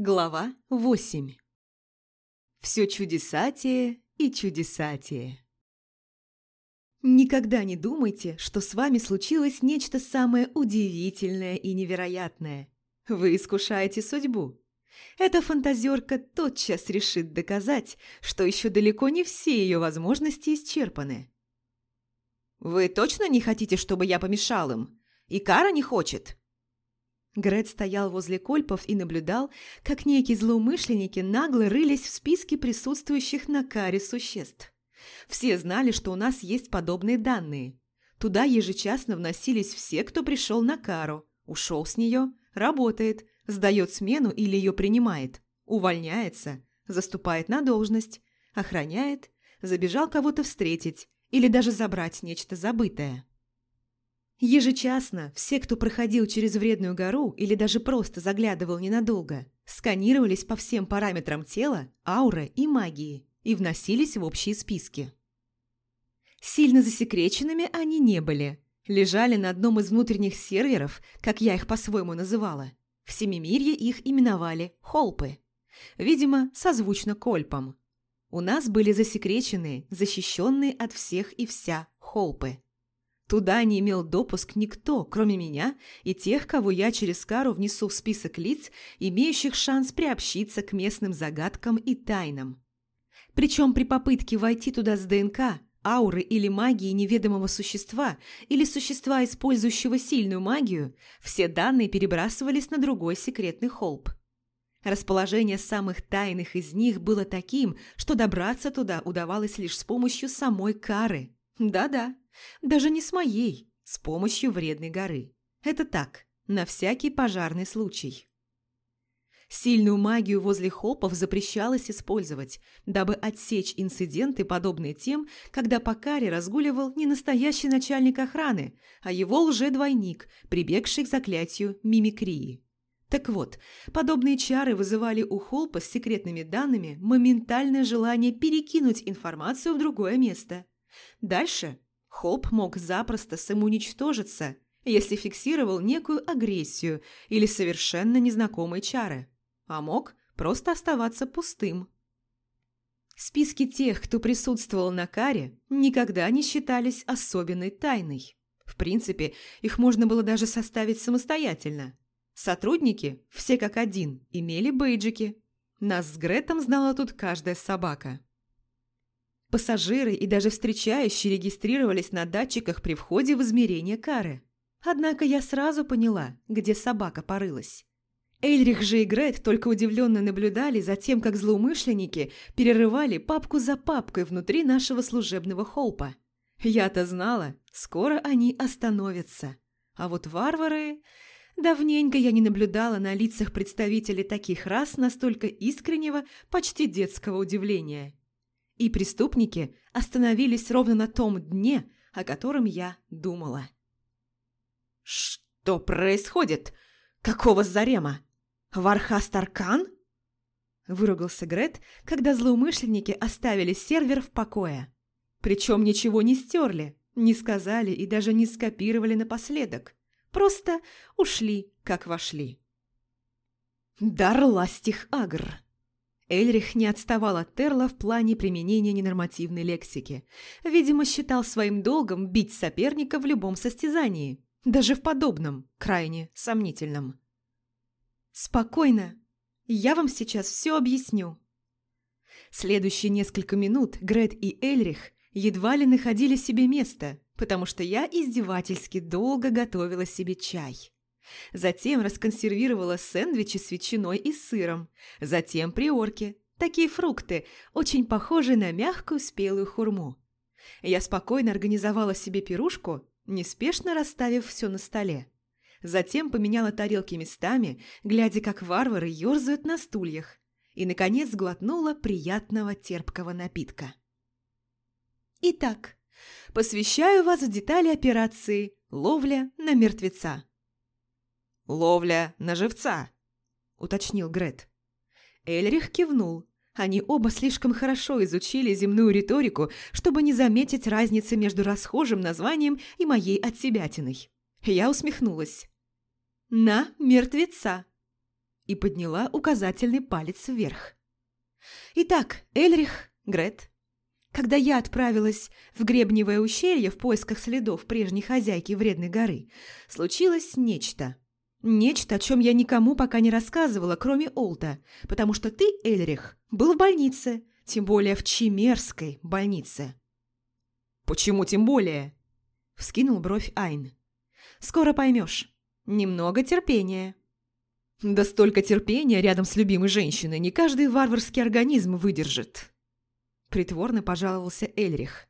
Глава 8 Все чудесатие и чудесатие. Никогда не думайте, что с вами случилось нечто самое удивительное и невероятное. Вы искушаете судьбу. Эта фантазерка тотчас решит доказать, что еще далеко не все ее возможности исчерпаны. «Вы точно не хотите, чтобы я помешал им? И Кара не хочет?» Грет стоял возле кольпов и наблюдал, как некие злоумышленники нагло рылись в списке присутствующих на каре существ. Все знали, что у нас есть подобные данные. Туда ежечасно вносились все, кто пришел на кару, ушел с нее, работает, сдает смену или ее принимает, увольняется, заступает на должность, охраняет, забежал кого-то встретить или даже забрать нечто забытое. Ежечасно все, кто проходил через вредную гору или даже просто заглядывал ненадолго, сканировались по всем параметрам тела, ауры и магии и вносились в общие списки. Сильно засекреченными они не были. Лежали на одном из внутренних серверов, как я их по-своему называла. В Семимирье их именовали «холпы». Видимо, созвучно кольпам. У нас были засекреченные, защищенные от всех и вся холпы. Туда не имел допуск никто, кроме меня и тех, кого я через Кару внесу в список лиц, имеющих шанс приобщиться к местным загадкам и тайнам. Причем при попытке войти туда с ДНК, ауры или магии неведомого существа или существа, использующего сильную магию, все данные перебрасывались на другой секретный холп. Расположение самых тайных из них было таким, что добраться туда удавалось лишь с помощью самой Кары. Да-да, даже не с моей, с помощью вредной горы. Это так, на всякий пожарный случай. Сильную магию возле хопов запрещалось использовать, дабы отсечь инциденты, подобные тем, когда по каре разгуливал не настоящий начальник охраны, а его лже-двойник, прибегший к заклятию мимикрии. Так вот, подобные чары вызывали у Холпа с секретными данными моментальное желание перекинуть информацию в другое место. Дальше Холп мог запросто самоуничтожиться, если фиксировал некую агрессию или совершенно незнакомые чары, а мог просто оставаться пустым. Списки тех, кто присутствовал на каре, никогда не считались особенной тайной. В принципе, их можно было даже составить самостоятельно. Сотрудники, все как один, имели бейджики. Нас с Гретом знала тут каждая собака. Пассажиры и даже встречающие регистрировались на датчиках при входе в измерение кары. Однако я сразу поняла, где собака порылась. Эльрих же и Грет только удивленно наблюдали за тем, как злоумышленники перерывали папку за папкой внутри нашего служебного холпа. Я-то знала, скоро они остановятся. А вот варвары... Давненько я не наблюдала на лицах представителей таких рас настолько искреннего, почти детского удивления и преступники остановились ровно на том дне, о котором я думала. «Что происходит? Какого зарема? Вархас Таркан?» Выругался Грет, когда злоумышленники оставили сервер в покое. Причем ничего не стерли, не сказали и даже не скопировали напоследок. Просто ушли, как вошли. «Дарластих Агр!» Эльрих не отставал от Терла в плане применения ненормативной лексики. Видимо, считал своим долгом бить соперника в любом состязании, даже в подобном, крайне сомнительном. «Спокойно. Я вам сейчас все объясню». Следующие несколько минут Грет и Эльрих едва ли находили себе место, потому что я издевательски долго готовила себе чай. Затем расконсервировала сэндвичи с ветчиной и сыром. Затем приорки. Такие фрукты, очень похожие на мягкую спелую хурму. Я спокойно организовала себе пирушку, неспешно расставив все на столе. Затем поменяла тарелки местами, глядя, как варвары ерзают на стульях. И, наконец, сглотнула приятного терпкого напитка. Итак, посвящаю вас в детали операции «Ловля на мертвеца». «Ловля на живца», – уточнил Грет. Эльрих кивнул. Они оба слишком хорошо изучили земную риторику, чтобы не заметить разницы между расхожим названием и моей отсебятиной. Я усмехнулась. «На мертвеца». и подняла указательный палец вверх. Итак, Эльрих, Грет, когда я отправилась в Гребневое ущелье в поисках следов прежней хозяйки Вредной горы, случилось нечто. Нечто, о чем я никому пока не рассказывала, кроме Олта, потому что ты, Эльрих, был в больнице, тем более в Чимерской больнице. «Почему тем более?» – вскинул бровь Айн. «Скоро поймешь. Немного терпения». «Да столько терпения рядом с любимой женщиной не каждый варварский организм выдержит», Притворно пожаловался Эльрих.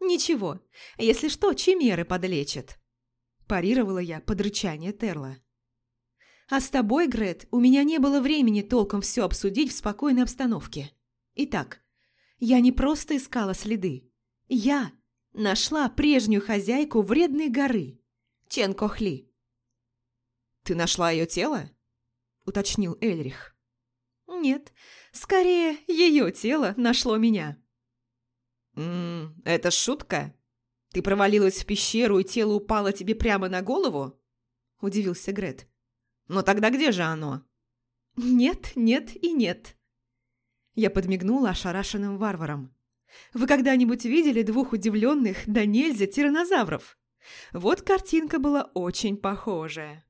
«Ничего, если что, чимеры подлечат», – парировала я под рычание Терла. «А с тобой, Грет, у меня не было времени толком все обсудить в спокойной обстановке. Итак, я не просто искала следы. Я нашла прежнюю хозяйку вредной горы, Чен Кохли». «Ты нашла ее тело?» – уточнил Эльрих. «Нет, скорее, ее тело нашло меня». «Ммм, это шутка? Ты провалилась в пещеру, и тело упало тебе прямо на голову?» – удивился Грет. «Но тогда где же оно?» «Нет, нет и нет». Я подмигнула ошарашенным варварам. «Вы когда-нибудь видели двух удивленных да нельзя тиранозавров?» Вот картинка была очень похожая.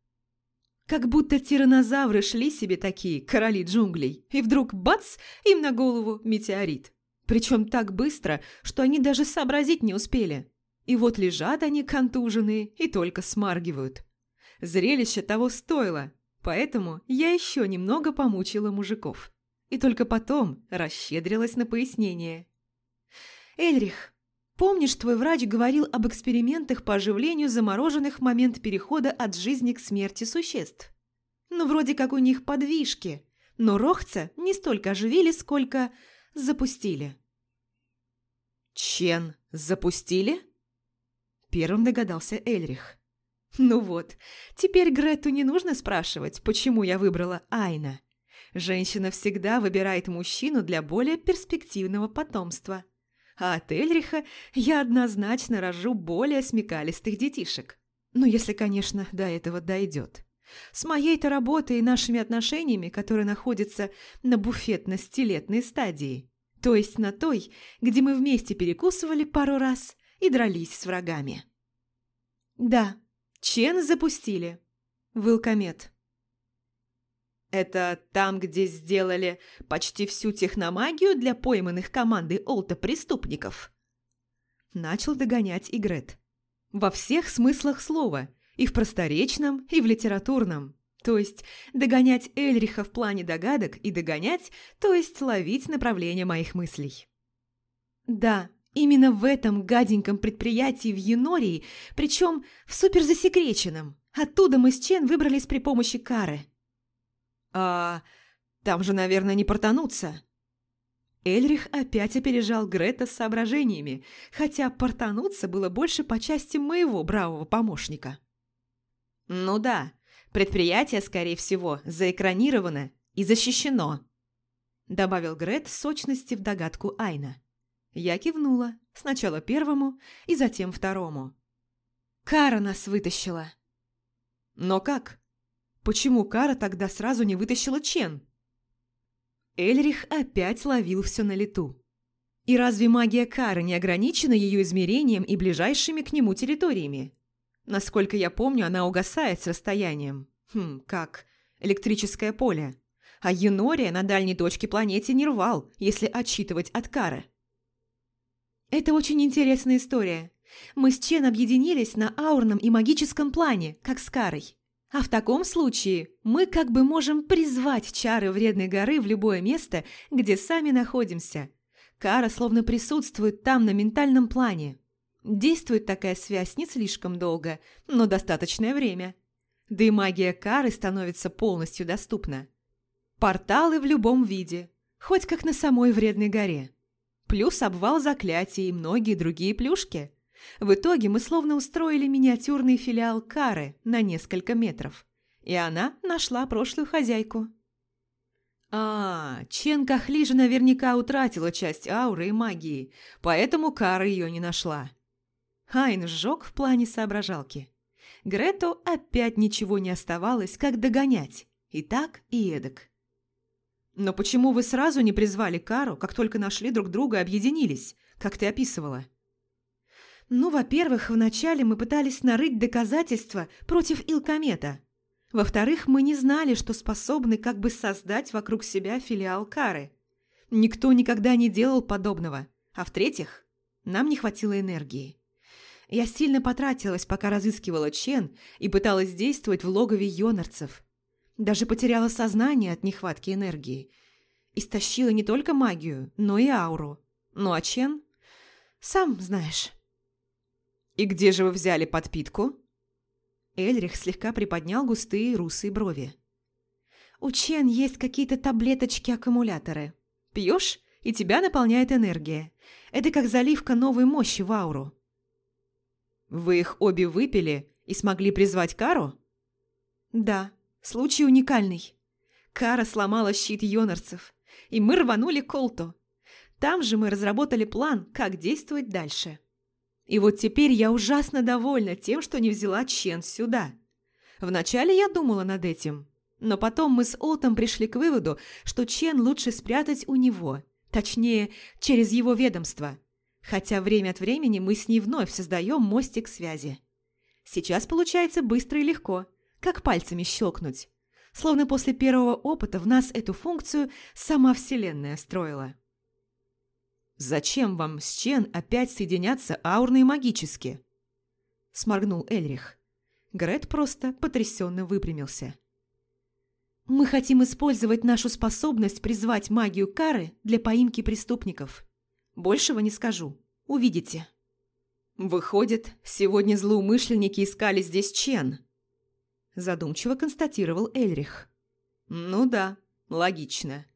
Как будто тиранозавры шли себе такие, короли джунглей, и вдруг бац, им на голову метеорит. Причем так быстро, что они даже сообразить не успели. И вот лежат они контуженные и только смаргивают. Зрелище того стоило, поэтому я еще немного помучила мужиков. И только потом расщедрилась на пояснение. «Эльрих, Помнишь, твой врач говорил об экспериментах по оживлению замороженных в момент перехода от жизни к смерти существ? Ну, вроде как у них подвижки, но Рохца не столько оживили, сколько запустили. «Чен запустили?» Первым догадался Эльрих. Ну вот, теперь Грету не нужно спрашивать, почему я выбрала Айна. Женщина всегда выбирает мужчину для более перспективного потомства а от Эльриха я однозначно рожу более смекалистых детишек. Ну, если, конечно, до этого дойдет. С моей-то работой и нашими отношениями, которые находятся на буфетно-стилетной стадии. То есть на той, где мы вместе перекусывали пару раз и дрались с врагами. Да, Чен запустили. Вылкомет. Это там, где сделали почти всю техномагию для пойманных командой Олта преступников? Начал догонять Игрет. Во всех смыслах слова, и в просторечном, и в литературном. То есть догонять Эльриха в плане догадок и догонять, то есть ловить направление моих мыслей. Да, именно в этом гаденьком предприятии в Енории, причем в суперзасекреченном. Оттуда мы с Чен выбрались при помощи кары – «А там же, наверное, не портануться». Эльрих опять опережал Грета с соображениями, хотя портануться было больше по части моего бравого помощника. «Ну да, предприятие, скорее всего, заэкранировано и защищено», добавил Грет сочности в догадку Айна. Я кивнула, сначала первому и затем второму. «Кара нас вытащила». «Но как?» Почему Кара тогда сразу не вытащила Чен? Эльрих опять ловил все на лету. И разве магия Кары не ограничена ее измерением и ближайшими к нему территориями? Насколько я помню, она угасает с расстоянием. Хм, как? Электрическое поле. А Юнория на дальней точке планете не рвал, если отчитывать от Кары. Это очень интересная история. Мы с Чен объединились на аурном и магическом плане, как с Карой. А в таком случае мы как бы можем призвать чары вредной горы в любое место, где сами находимся. Кара словно присутствует там на ментальном плане. Действует такая связь не слишком долго, но достаточное время. Да и магия Кары становится полностью доступна. Порталы в любом виде, хоть как на самой вредной горе. Плюс обвал заклятий и многие другие плюшки – в итоге мы словно устроили миниатюрный филиал Кары на несколько метров. И она нашла прошлую хозяйку. А, Чен Кахли же наверняка утратила часть ауры и магии, поэтому Кара ее не нашла. Хайн сжег в плане соображалки. Грету опять ничего не оставалось, как догонять. И так, и эдак. Но почему вы сразу не призвали Кару, как только нашли друг друга и объединились, как ты описывала? Ну, во-первых, вначале мы пытались нарыть доказательства против Илкомета. Во-вторых, мы не знали, что способны как бы создать вокруг себя филиал Кары. Никто никогда не делал подобного. А в-третьих, нам не хватило энергии. Я сильно потратилась, пока разыскивала Чен и пыталась действовать в логове йонарцев. Даже потеряла сознание от нехватки энергии. Истощила не только магию, но и ауру. Ну а Чен? Сам знаешь. «И где же вы взяли подпитку?» Эльрих слегка приподнял густые русые брови. «У Чен есть какие-то таблеточки-аккумуляторы. Пьешь, и тебя наполняет энергия. Это как заливка новой мощи в ауру». «Вы их обе выпили и смогли призвать Кару?» «Да, случай уникальный. Кара сломала щит йонарцев, и мы рванули к Колту. Там же мы разработали план, как действовать дальше». И вот теперь я ужасно довольна тем, что не взяла Чен сюда. Вначале я думала над этим, но потом мы с Олтом пришли к выводу, что Чен лучше спрятать у него, точнее, через его ведомство. Хотя время от времени мы с ней вновь создаем мостик связи. Сейчас получается быстро и легко, как пальцами щелкнуть. Словно после первого опыта в нас эту функцию сама Вселенная строила. «Зачем вам с Чен опять соединяться аурно и магически?» Сморгнул Эльрих. Грет просто потрясенно выпрямился. «Мы хотим использовать нашу способность призвать магию кары для поимки преступников. Большего не скажу. Увидите». «Выходит, сегодня злоумышленники искали здесь Чен», задумчиво констатировал Эльрих. «Ну да, логично».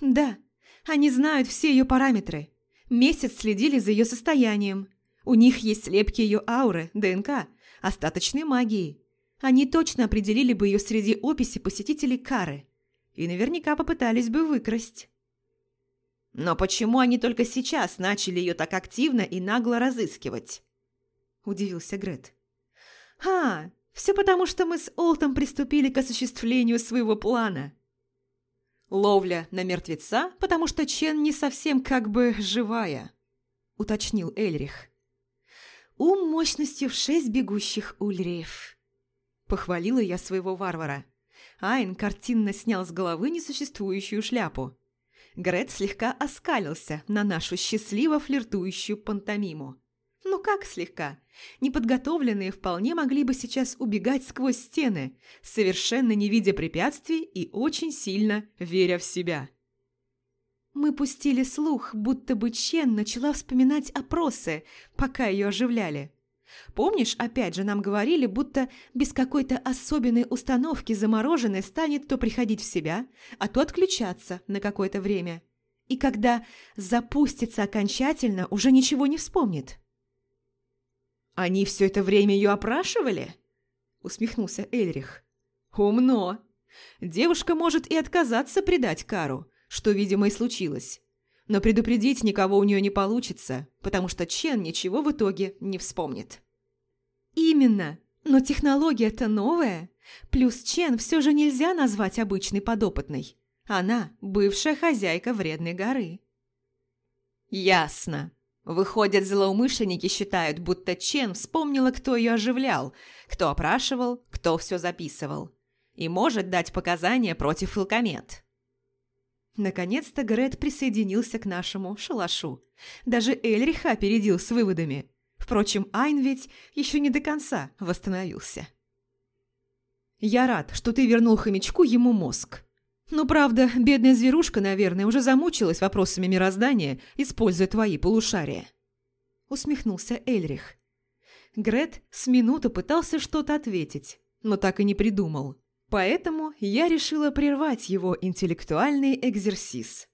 «Да, они знают все ее параметры. Месяц следили за ее состоянием. У них есть слепки ее ауры, ДНК, остаточной магии. Они точно определили бы ее среди описи посетителей Кары. И наверняка попытались бы выкрасть. Но почему они только сейчас начали ее так активно и нагло разыскивать? Удивился Грет. «А, все потому, что мы с Олтом приступили к осуществлению своего плана. Ловля на мертвеца, потому что Чен не совсем как бы живая», – уточнил Эльрих. «Ум мощностью в шесть бегущих ульриев», – похвалила я своего варвара. Айн картинно снял с головы несуществующую шляпу. Грет слегка оскалился на нашу счастливо флиртующую пантомиму. Ну как слегка? Неподготовленные вполне могли бы сейчас убегать сквозь стены, совершенно не видя препятствий и очень сильно веря в себя. Мы пустили слух, будто бы Чен начала вспоминать опросы, пока ее оживляли. Помнишь, опять же нам говорили, будто без какой-то особенной установки замороженной станет то приходить в себя, а то отключаться на какое-то время. И когда запустится окончательно, уже ничего не вспомнит. «Они все это время ее опрашивали?» Усмехнулся Эльрих. «Умно. Девушка может и отказаться предать Кару, что, видимо, и случилось. Но предупредить никого у нее не получится, потому что Чен ничего в итоге не вспомнит». «Именно. Но технология-то новая. Плюс Чен все же нельзя назвать обычной подопытной. Она – бывшая хозяйка вредной горы». «Ясно», Выходят, злоумышленники считают, будто Чен вспомнила, кто ее оживлял, кто опрашивал, кто все записывал. И может дать показания против Илкомет. Наконец-то Грет присоединился к нашему шалашу. Даже Эльриха опередил с выводами. Впрочем, Айн ведь еще не до конца восстановился. «Я рад, что ты вернул хомячку ему мозг», ну, правда, бедная зверушка, наверное, уже замучилась вопросами мироздания, используя твои полушария. Усмехнулся Эльрих. Грет с минуту пытался что-то ответить, но так и не придумал. Поэтому я решила прервать его интеллектуальный экзерсис.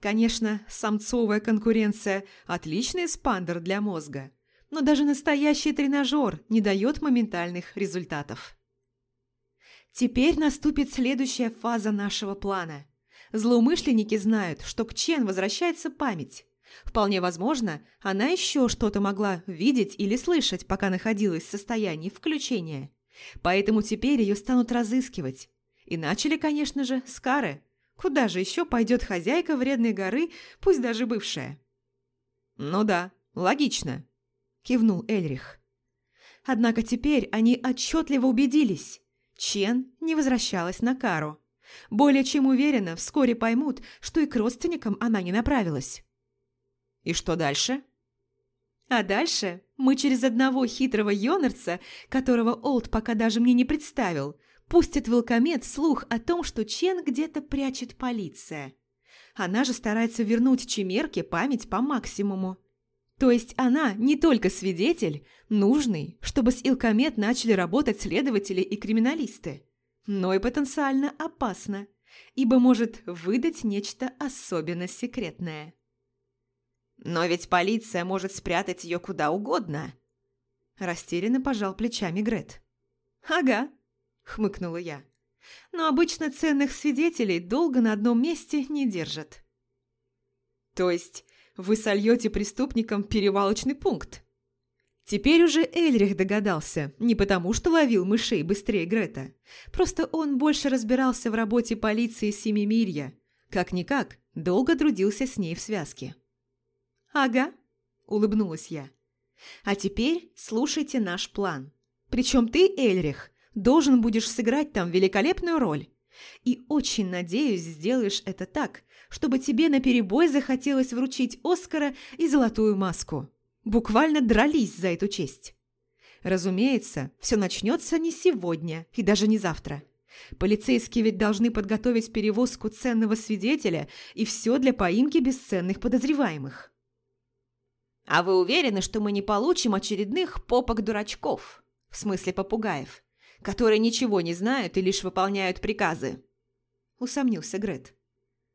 Конечно, самцовая конкуренция – отличный спандер для мозга, но даже настоящий тренажер не дает моментальных результатов. Теперь наступит следующая фаза нашего плана. Злоумышленники знают, что к Чен возвращается память. Вполне возможно, она еще что-то могла видеть или слышать, пока находилась в состоянии включения. Поэтому теперь ее станут разыскивать. И начали, конечно же, с кары. Куда же еще пойдет хозяйка вредной горы, пусть даже бывшая? «Ну да, логично», – кивнул Эльрих. Однако теперь они отчетливо убедились. Чен не возвращалась на кару. Более чем уверенно, вскоре поймут, что и к родственникам она не направилась. «И что дальше?» А дальше мы через одного хитрого Йонарца, которого Олд пока даже мне не представил, пустит Велкомет слух о том, что Чен где-то прячет полиция. Она же старается вернуть Чемерке память по максимуму. То есть она не только свидетель, нужный, чтобы с Илкомет начали работать следователи и криминалисты, но и потенциально опасно, ибо может выдать нечто особенно секретное. «Но ведь полиция может спрятать ее куда угодно», – растерянно пожал плечами Грет. «Ага», – хмыкнула я. «Но обычно ценных свидетелей долго на одном месте не держат». «То есть вы сольете преступникам перевалочный пункт. Теперь уже Эльрих догадался, не потому что ловил мышей быстрее Грета. Просто он больше разбирался в работе полиции Семимирья. Как-никак, долго трудился с ней в связке. «Ага», – улыбнулась я. «А теперь слушайте наш план. Причем ты, Эльрих, должен будешь сыграть там великолепную роль. И очень надеюсь, сделаешь это так, чтобы тебе наперебой захотелось вручить Оскара и золотую маску. Буквально дрались за эту честь. Разумеется, все начнется не сегодня и даже не завтра. Полицейские ведь должны подготовить перевозку ценного свидетеля и все для поимки бесценных подозреваемых. «А вы уверены, что мы не получим очередных попок-дурачков, в смысле попугаев, которые ничего не знают и лишь выполняют приказы?» Усомнился Грет.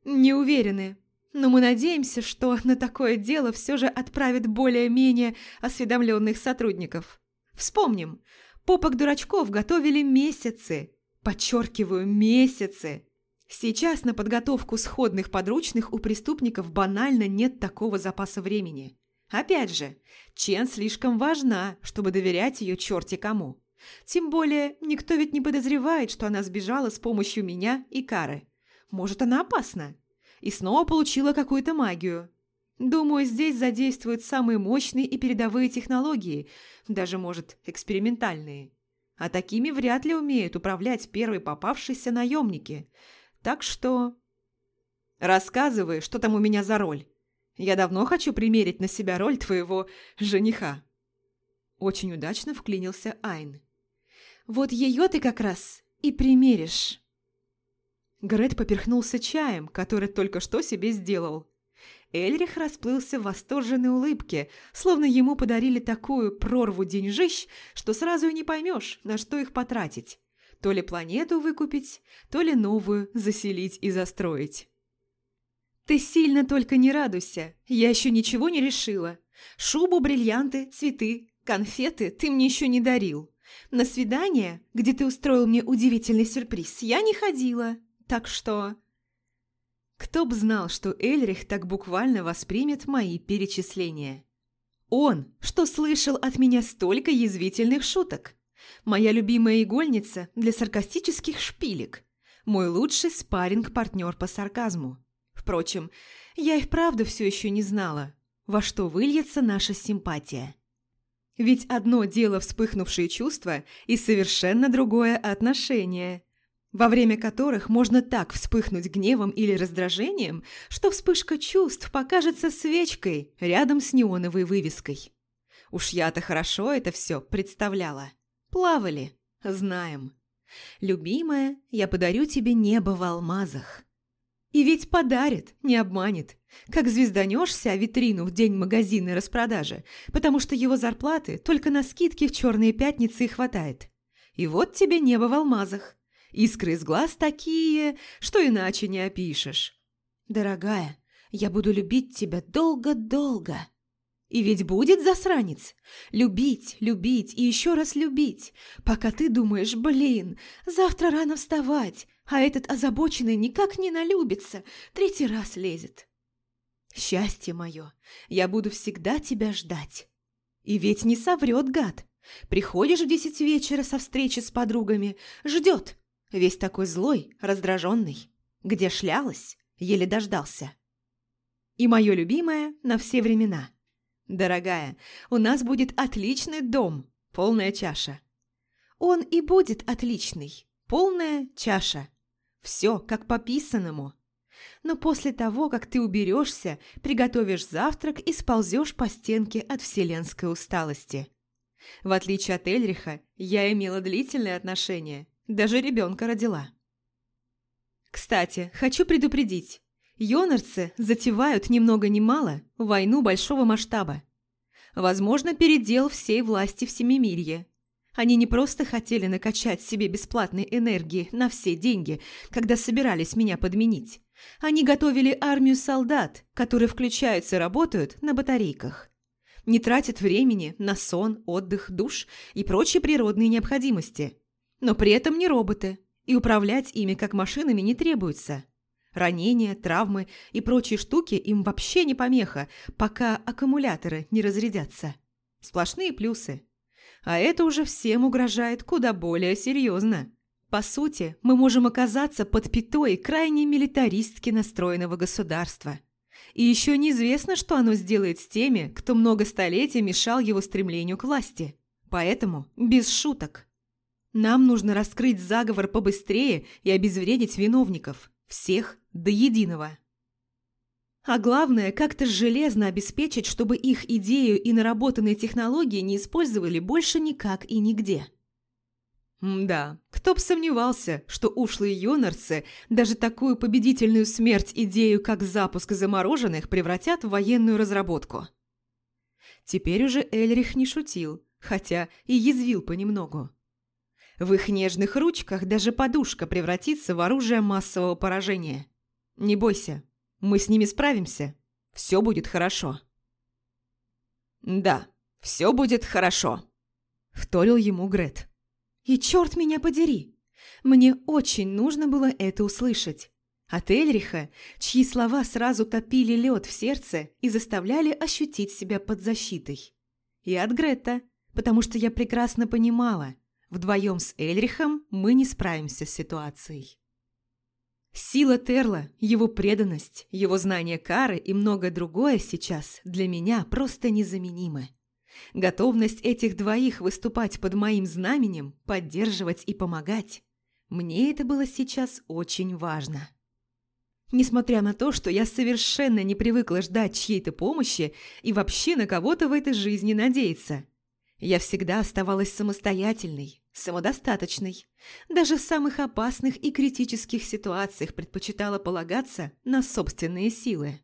«Не уверены. Но мы надеемся, что на такое дело все же отправят более-менее осведомленных сотрудников. Вспомним, попок дурачков готовили месяцы. Подчеркиваю, месяцы. Сейчас на подготовку сходных подручных у преступников банально нет такого запаса времени. Опять же, Чен слишком важна, чтобы доверять ее черти кому. Тем более, никто ведь не подозревает, что она сбежала с помощью меня и Кары. Может, она опасна? И снова получила какую-то магию. Думаю, здесь задействуют самые мощные и передовые технологии, даже, может, экспериментальные. А такими вряд ли умеют управлять первые попавшиеся наемники. Так что... Рассказывай, что там у меня за роль. Я давно хочу примерить на себя роль твоего жениха. Очень удачно вклинился Айн. Вот ее ты как раз и примеришь. Грет поперхнулся чаем, который только что себе сделал. Эльрих расплылся в восторженной улыбке, словно ему подарили такую прорву деньжищ, что сразу и не поймешь, на что их потратить. То ли планету выкупить, то ли новую заселить и застроить. «Ты сильно только не радуйся, я еще ничего не решила. Шубу, бриллианты, цветы, конфеты ты мне еще не дарил. На свидание, где ты устроил мне удивительный сюрприз, я не ходила». Так что... Кто б знал, что Эльрих так буквально воспримет мои перечисления. Он, что слышал от меня столько язвительных шуток. Моя любимая игольница для саркастических шпилек. Мой лучший спарринг-партнер по сарказму. Впрочем, я и вправду все еще не знала, во что выльется наша симпатия. Ведь одно дело вспыхнувшие чувства и совершенно другое отношение во время которых можно так вспыхнуть гневом или раздражением, что вспышка чувств покажется свечкой рядом с неоновой вывеской. Уж я-то хорошо это все представляла. Плавали, знаем. Любимая, я подарю тебе небо в алмазах. И ведь подарит, не обманет. Как звезданешься витрину в день магазинной распродажи, потому что его зарплаты только на скидки в черные пятницы и хватает. И вот тебе небо в алмазах. Искры из глаз такие, что иначе не опишешь. Дорогая, я буду любить тебя долго-долго. И ведь будет засранец. Любить, любить и еще раз любить, пока ты думаешь, блин, завтра рано вставать, а этот озабоченный никак не налюбится, третий раз лезет. Счастье мое, я буду всегда тебя ждать. И ведь не соврет гад. Приходишь в десять вечера со встречи с подругами, ждет, Весь такой злой, раздраженный. Где шлялась, еле дождался. И мое любимое на все времена. Дорогая, у нас будет отличный дом, полная чаша. Он и будет отличный, полная чаша. Все как по писанному. Но после того, как ты уберешься, приготовишь завтрак и сползешь по стенке от вселенской усталости. В отличие от Эльриха, я имела длительные отношения, даже ребенка родила. Кстати, хочу предупредить. Йонарцы затевают ни много ни мало войну большого масштаба. Возможно, передел всей власти в Семимирье. Они не просто хотели накачать себе бесплатной энергии на все деньги, когда собирались меня подменить. Они готовили армию солдат, которые включаются и работают на батарейках. Не тратят времени на сон, отдых, душ и прочие природные необходимости. Но при этом не роботы, и управлять ими как машинами не требуется. Ранения, травмы и прочие штуки им вообще не помеха, пока аккумуляторы не разрядятся. Сплошные плюсы. А это уже всем угрожает куда более серьезно. По сути, мы можем оказаться под пятой крайне милитаристски настроенного государства. И еще неизвестно, что оно сделает с теми, кто много столетий мешал его стремлению к власти. Поэтому без шуток. Нам нужно раскрыть заговор побыстрее и обезвредить виновников. Всех до единого. А главное, как-то железно обеспечить, чтобы их идею и наработанные технологии не использовали больше никак и нигде. Да, кто б сомневался, что ушлые юнорцы даже такую победительную смерть идею, как запуск замороженных, превратят в военную разработку. Теперь уже Эльрих не шутил, хотя и язвил понемногу. В их нежных ручках даже подушка превратится в оружие массового поражения. Не бойся, мы с ними справимся. Все будет хорошо. Да, все будет хорошо, вторил ему Грет. И черт меня подери! Мне очень нужно было это услышать. От Эльриха, чьи слова сразу топили лед в сердце и заставляли ощутить себя под защитой. И от Грета, потому что я прекрасно понимала – Вдвоем с Эльрихом мы не справимся с ситуацией. Сила Терла, его преданность, его знание кары и многое другое сейчас для меня просто незаменимы. Готовность этих двоих выступать под моим знаменем, поддерживать и помогать – мне это было сейчас очень важно. Несмотря на то, что я совершенно не привыкла ждать чьей-то помощи и вообще на кого-то в этой жизни надеяться – я всегда оставалась самостоятельной, самодостаточной. Даже в самых опасных и критических ситуациях предпочитала полагаться на собственные силы.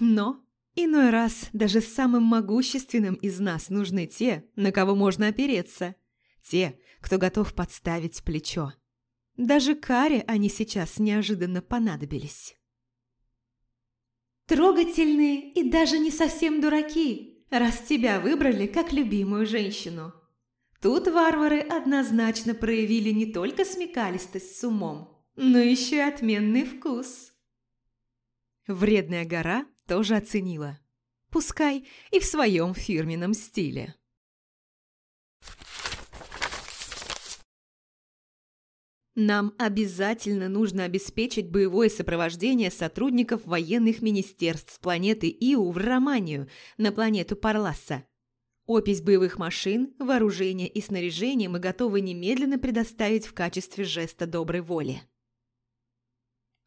Но иной раз даже самым могущественным из нас нужны те, на кого можно опереться. Те, кто готов подставить плечо. Даже Каре они сейчас неожиданно понадобились. «Трогательные и даже не совсем дураки», раз тебя выбрали как любимую женщину. Тут варвары однозначно проявили не только смекалистость с умом, но еще и отменный вкус. Вредная гора тоже оценила. Пускай и в своем фирменном стиле. Нам обязательно нужно обеспечить боевое сопровождение сотрудников военных министерств планеты Иу в Романию на планету Парласса. Опись боевых машин, вооружения и снаряжения мы готовы немедленно предоставить в качестве жеста доброй воли.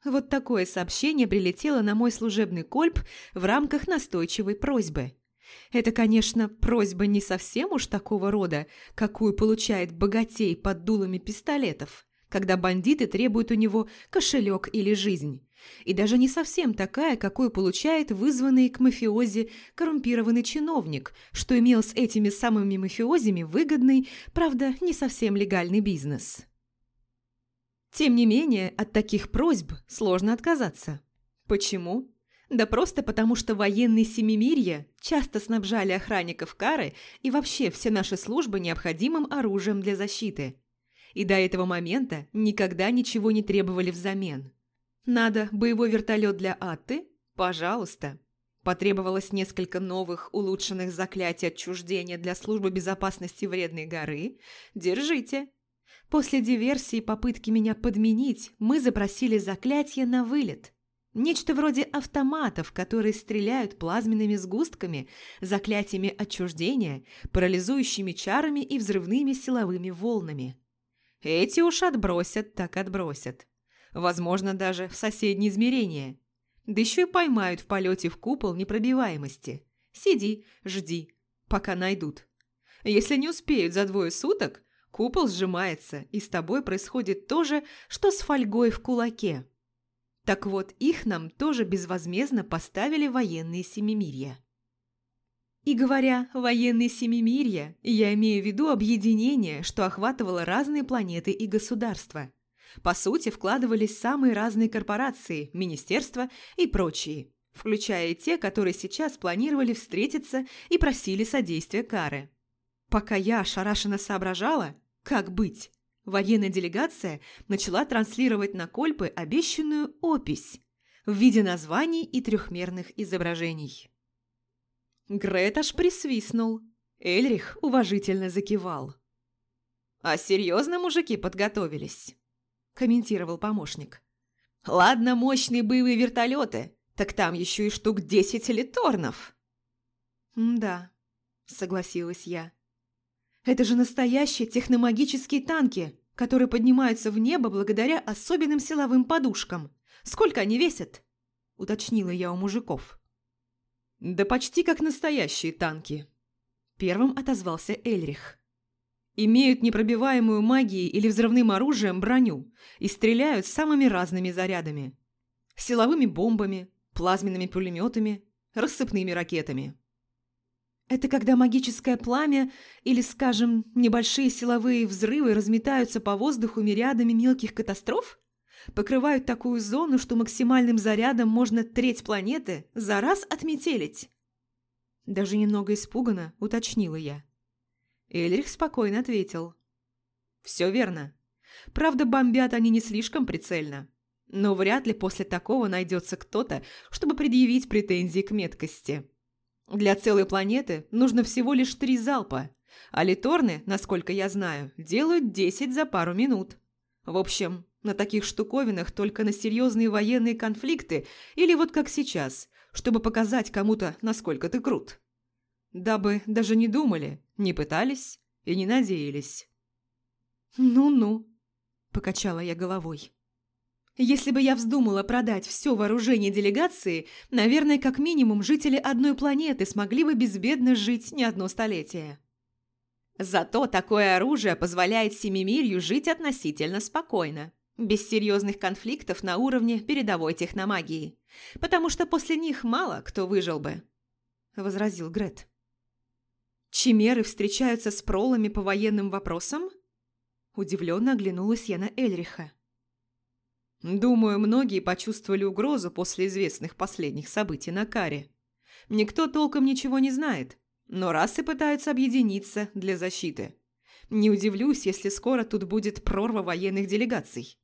Вот такое сообщение прилетело на мой служебный кольп в рамках настойчивой просьбы. Это, конечно, просьба не совсем уж такого рода, какую получает богатей под дулами пистолетов – когда бандиты требуют у него кошелек или жизнь. И даже не совсем такая, какую получает вызванный к мафиози коррумпированный чиновник, что имел с этими самыми мафиозами выгодный, правда, не совсем легальный бизнес. Тем не менее, от таких просьб сложно отказаться. Почему? Да просто потому, что военные семимирья часто снабжали охранников кары и вообще все наши службы необходимым оружием для защиты – и до этого момента никогда ничего не требовали взамен. Надо боевой вертолет для Атты? Пожалуйста. Потребовалось несколько новых улучшенных заклятий отчуждения для службы безопасности Вредной горы? Держите. После диверсии и попытки меня подменить, мы запросили заклятие на вылет. Нечто вроде автоматов, которые стреляют плазменными сгустками, заклятиями отчуждения, парализующими чарами и взрывными силовыми волнами. Эти уж отбросят, так отбросят. Возможно, даже в соседнее измерение. Да еще и поймают в полете в купол непробиваемости. Сиди, жди, пока найдут. Если не успеют за двое суток, купол сжимается, и с тобой происходит то же, что с фольгой в кулаке. Так вот, их нам тоже безвозмездно поставили военные семимирья. И говоря «военные семимирья», я имею в виду объединение, что охватывало разные планеты и государства. По сути, вкладывались самые разные корпорации, министерства и прочие, включая и те, которые сейчас планировали встретиться и просили содействия Кары. Пока я ошарашенно соображала, как быть, военная делегация начала транслировать на Кольпы обещанную опись в виде названий и трехмерных изображений. Грет аж присвистнул. Эльрих уважительно закивал. «А серьезно мужики подготовились?» – комментировал помощник. «Ладно, мощные боевые вертолеты, так там еще и штук десять литорнов». «Да», – согласилась я. Это же настоящие техномагические танки, которые поднимаются в небо благодаря особенным силовым подушкам. Сколько они весят?» – уточнила я у мужиков. «Да почти как настоящие танки», – первым отозвался Эльрих. «Имеют непробиваемую магией или взрывным оружием броню и стреляют самыми разными зарядами. Силовыми бомбами, плазменными пулеметами, рассыпными ракетами». Это когда магическое пламя или, скажем, небольшие силовые взрывы разметаются по воздуху мириадами мелких катастроф? Покрывают такую зону, что максимальным зарядом можно треть планеты за раз отметелить. Даже немного испуганно уточнила я. Эльрих спокойно ответил. «Все верно. Правда, бомбят они не слишком прицельно. Но вряд ли после такого найдется кто-то, чтобы предъявить претензии к меткости». Для целой планеты нужно всего лишь три залпа, а литорны, насколько я знаю, делают десять за пару минут. В общем, на таких штуковинах только на серьезные военные конфликты или вот как сейчас, чтобы показать кому-то, насколько ты крут. Дабы даже не думали, не пытались и не надеялись. «Ну-ну», – покачала я головой. Если бы я вздумала продать все вооружение делегации, наверное, как минимум жители одной планеты смогли бы безбедно жить не одно столетие. Зато такое оружие позволяет Семимирью жить относительно спокойно, без серьезных конфликтов на уровне передовой техномагии, потому что после них мало кто выжил бы, – возразил Грет. Чимеры встречаются с пролами по военным вопросам? Удивленно оглянулась я на Эльриха. Думаю, многие почувствовали угрозу после известных последних событий на Каре. Никто толком ничего не знает, но расы пытаются объединиться для защиты. Не удивлюсь, если скоро тут будет прорва военных делегаций.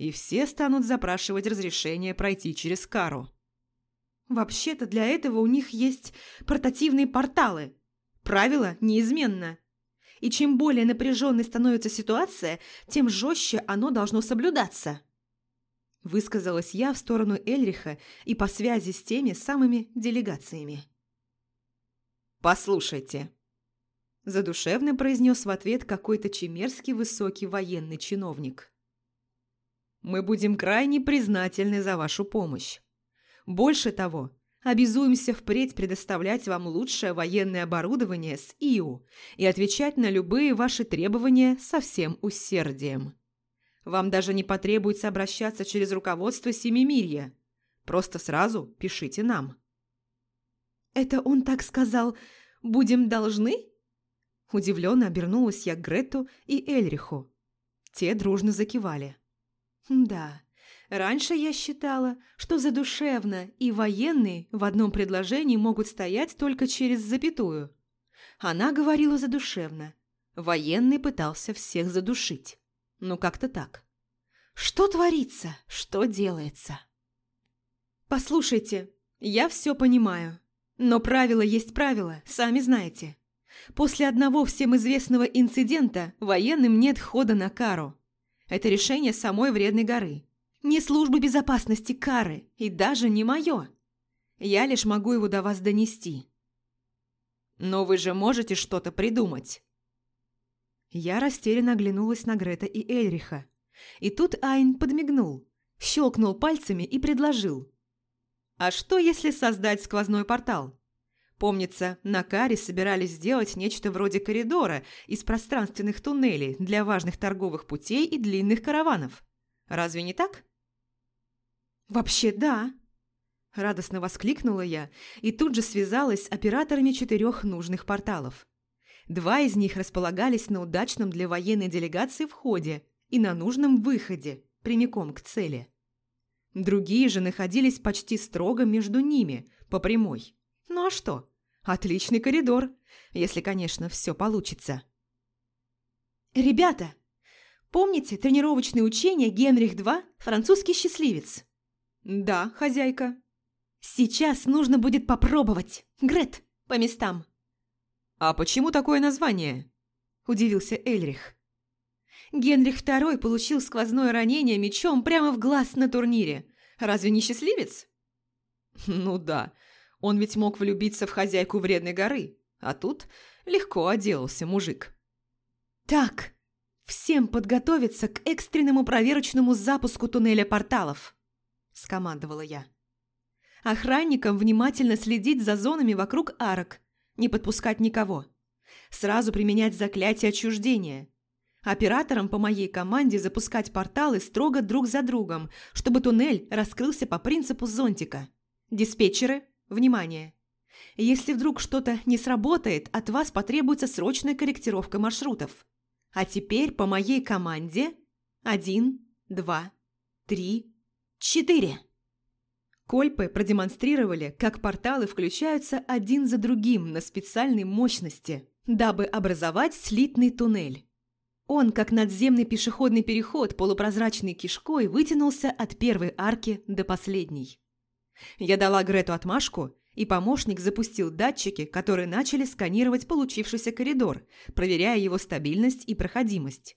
И все станут запрашивать разрешение пройти через Кару. Вообще-то для этого у них есть портативные порталы. Правило неизменно. И чем более напряженной становится ситуация, тем жестче оно должно соблюдаться. Высказалась я в сторону Эльриха и по связи с теми самыми делегациями. «Послушайте», – задушевно произнес в ответ какой-то чемерский высокий военный чиновник. «Мы будем крайне признательны за вашу помощь. Больше того, обязуемся впредь предоставлять вам лучшее военное оборудование с ИУ и отвечать на любые ваши требования со всем усердием». Вам даже не потребуется обращаться через руководство Семимирья. Просто сразу пишите нам». «Это он так сказал, будем должны?» Удивленно обернулась я к Грету и Эльриху. Те дружно закивали. «Да, раньше я считала, что задушевно и военные в одном предложении могут стоять только через запятую. Она говорила задушевно. Военный пытался всех задушить. Ну, как-то так. Что творится? Что делается? Послушайте, я все понимаю. Но правило есть правило, сами знаете. После одного всем известного инцидента военным нет хода на кару. Это решение самой вредной горы. Не службы безопасности кары, и даже не мое. Я лишь могу его до вас донести. Но вы же можете что-то придумать. Я растерянно оглянулась на Грета и Эльриха. И тут Айн подмигнул, щелкнул пальцами и предложил. «А что, если создать сквозной портал?» Помнится, на Каре собирались сделать нечто вроде коридора из пространственных туннелей для важных торговых путей и длинных караванов. Разве не так? «Вообще да!» Радостно воскликнула я и тут же связалась с операторами четырех нужных порталов. Два из них располагались на удачном для военной делегации входе и на нужном выходе, прямиком к цели. Другие же находились почти строго между ними, по прямой. Ну а что? Отличный коридор, если, конечно, все получится. «Ребята, помните тренировочные учения Генрих-2 «Французский счастливец»?» «Да, хозяйка». «Сейчас нужно будет попробовать. Грет, по местам». «А почему такое название?» – удивился Эльрих. Генрих II получил сквозное ранение мечом прямо в глаз на турнире. Разве не счастливец? Ну да, он ведь мог влюбиться в хозяйку вредной горы, а тут легко оделся мужик. «Так, всем подготовиться к экстренному проверочному запуску туннеля порталов», – скомандовала я. «Охранникам внимательно следить за зонами вокруг арок, не подпускать никого. Сразу применять заклятие отчуждения. Операторам по моей команде запускать порталы строго друг за другом, чтобы туннель раскрылся по принципу зонтика. Диспетчеры Внимание! Если вдруг что-то не сработает, от вас потребуется срочная корректировка маршрутов. А теперь по моей команде один, два, три, четыре. Кольпы продемонстрировали, как порталы включаются один за другим на специальной мощности, дабы образовать слитный туннель. Он, как надземный пешеходный переход полупрозрачной кишкой, вытянулся от первой арки до последней. Я дала Грету отмашку, и помощник запустил датчики, которые начали сканировать получившийся коридор, проверяя его стабильность и проходимость.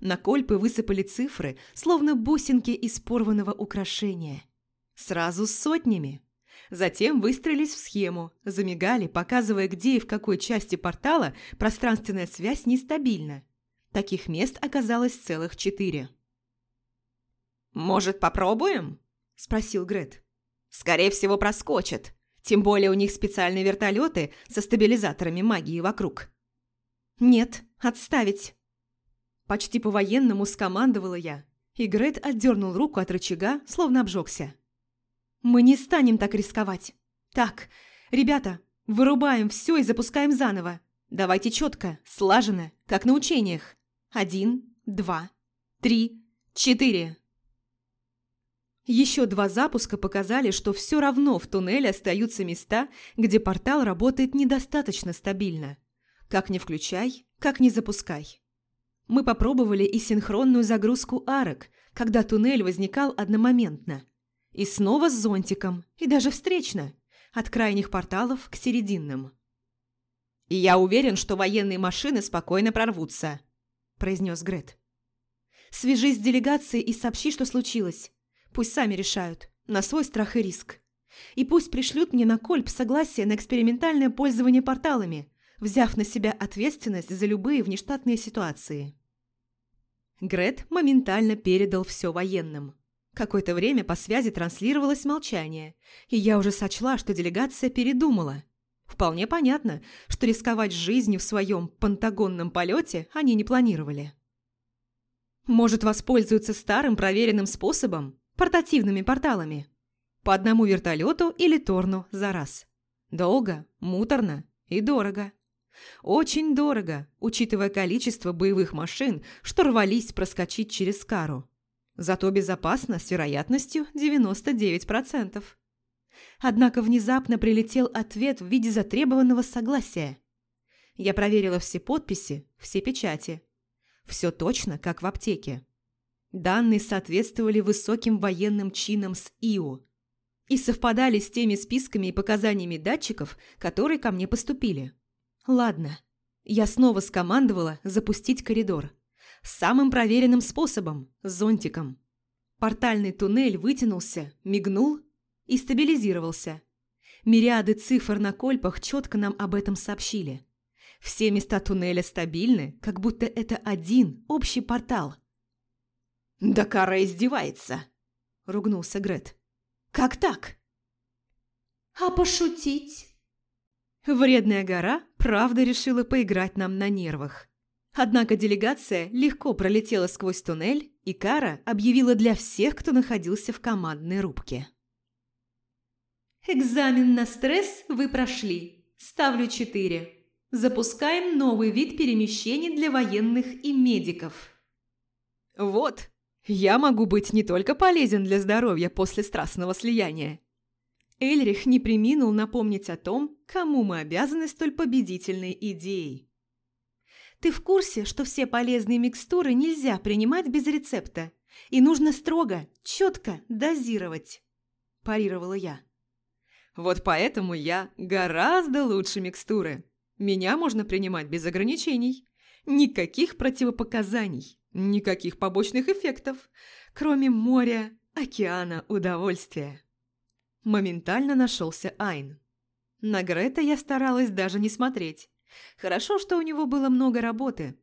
На кольпы высыпали цифры, словно бусинки из порванного украшения. Сразу с сотнями. Затем выстроились в схему, замигали, показывая, где и в какой части портала пространственная связь нестабильна. Таких мест оказалось целых четыре. «Может, попробуем?» – спросил Грет. Скорее всего, проскочат. Тем более у них специальные вертолеты со стабилизаторами магии вокруг. «Нет, отставить!» Почти по-военному скомандовала я, и Грет отдернул руку от рычага, словно обжегся. «Мы не станем так рисковать. Так, ребята, вырубаем все и запускаем заново. Давайте четко, слаженно, как на учениях. Один, два, три, четыре!» Еще два запуска показали, что все равно в туннеле остаются места, где портал работает недостаточно стабильно. Как ни включай, как ни запускай. Мы попробовали и синхронную загрузку арок, когда туннель возникал одномоментно. И снова с зонтиком, и даже встречно, от крайних порталов к серединным. «И я уверен, что военные машины спокойно прорвутся», – произнес Грет. «Свяжись с делегацией и сообщи, что случилось. Пусть сами решают, на свой страх и риск. И пусть пришлют мне на кольп согласие на экспериментальное пользование порталами, взяв на себя ответственность за любые внештатные ситуации. Грет моментально передал все военным. Какое-то время по связи транслировалось молчание, и я уже сочла, что делегация передумала. Вполне понятно, что рисковать жизнью в своем пантагонном полете они не планировали. Может, воспользуются старым проверенным способом портативными порталами. По одному вертолету или торну за раз. Долго, муторно и дорого. Очень дорого, учитывая количество боевых машин, что рвались проскочить через Кару. Зато безопасно с вероятностью 99%. Однако внезапно прилетел ответ в виде затребованного согласия. Я проверила все подписи, все печати. Все точно, как в аптеке. Данные соответствовали высоким военным чинам с ИО и совпадали с теми списками и показаниями датчиков, которые ко мне поступили. Ладно, я снова скомандовала запустить коридор. Самым проверенным способом – зонтиком. Портальный туннель вытянулся, мигнул и стабилизировался. Мириады цифр на кольпах четко нам об этом сообщили. Все места туннеля стабильны, как будто это один общий портал. «Да Кара издевается!» – ругнулся Грет. «Как так?» «А пошутить?» Вредная гора правда решила поиграть нам на нервах. Однако делегация легко пролетела сквозь туннель, и Кара объявила для всех, кто находился в командной рубке. «Экзамен на стресс вы прошли. Ставлю четыре. Запускаем новый вид перемещений для военных и медиков». «Вот, я могу быть не только полезен для здоровья после страстного слияния. Эльрих не приминул напомнить о том, кому мы обязаны столь победительной идеей. Ты в курсе, что все полезные микстуры нельзя принимать без рецепта, и нужно строго, четко дозировать? Парировала я. Вот поэтому я гораздо лучше микстуры. Меня можно принимать без ограничений. Никаких противопоказаний. Никаких побочных эффектов, кроме моря, океана удовольствия. Моментально нашелся Айн. На Грета я старалась даже не смотреть. Хорошо, что у него было много работы.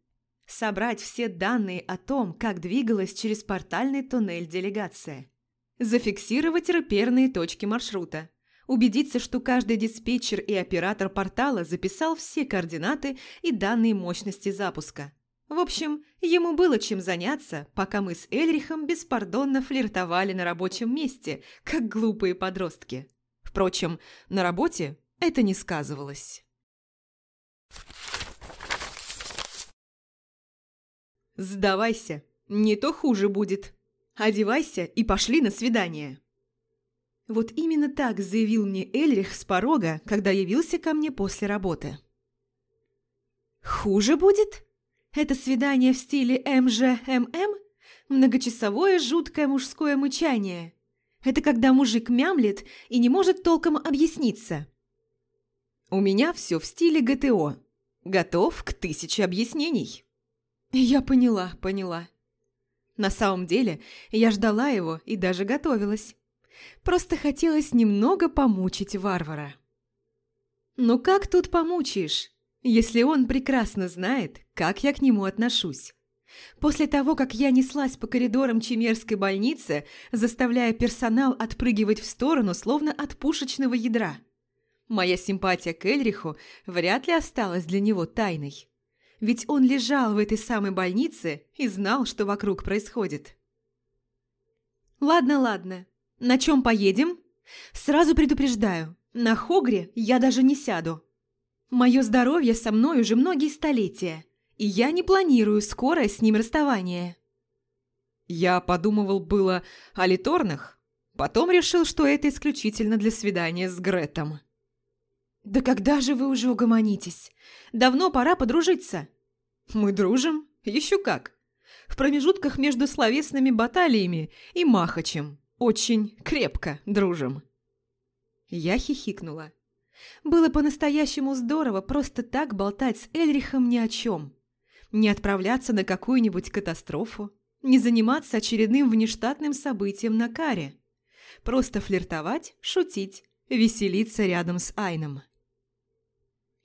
Собрать все данные о том, как двигалась через портальный туннель делегация. Зафиксировать реперные точки маршрута. Убедиться, что каждый диспетчер и оператор портала записал все координаты и данные мощности запуска. В общем, ему было чем заняться, пока мы с Эльрихом беспардонно флиртовали на рабочем месте, как глупые подростки. Впрочем, на работе это не сказывалось. «Сдавайся, не то хуже будет. Одевайся и пошли на свидание». Вот именно так заявил мне Эльрих с порога, когда явился ко мне после работы. «Хуже будет?» Это свидание в стиле МЖММ? Многочасовое жуткое мужское мычание. Это когда мужик мямлет и не может толком объясниться. У меня все в стиле ГТО. Готов к тысяче объяснений. Я поняла, поняла. На самом деле, я ждала его и даже готовилась. Просто хотелось немного помучить варвара. Ну как тут помучаешь? Если он прекрасно знает, как я к нему отношусь. После того, как я неслась по коридорам Чемерской больницы, заставляя персонал отпрыгивать в сторону, словно от пушечного ядра. Моя симпатия к Эльриху вряд ли осталась для него тайной. Ведь он лежал в этой самой больнице и знал, что вокруг происходит. «Ладно, ладно. На чем поедем? Сразу предупреждаю, на Хогре я даже не сяду. Мое здоровье со мной уже многие столетия, и я не планирую скорое с ним расставание. Я подумывал было о литорнах, потом решил, что это исключительно для свидания с Гретом. «Да когда же вы уже угомонитесь? Давно пора подружиться». «Мы дружим? Еще как. В промежутках между словесными баталиями и махачем. Очень крепко дружим». Я хихикнула. Было по-настоящему здорово просто так болтать с Эльрихом ни о чем. Не отправляться на какую-нибудь катастрофу, не заниматься очередным внештатным событием на каре. Просто флиртовать, шутить, веселиться рядом с Айном.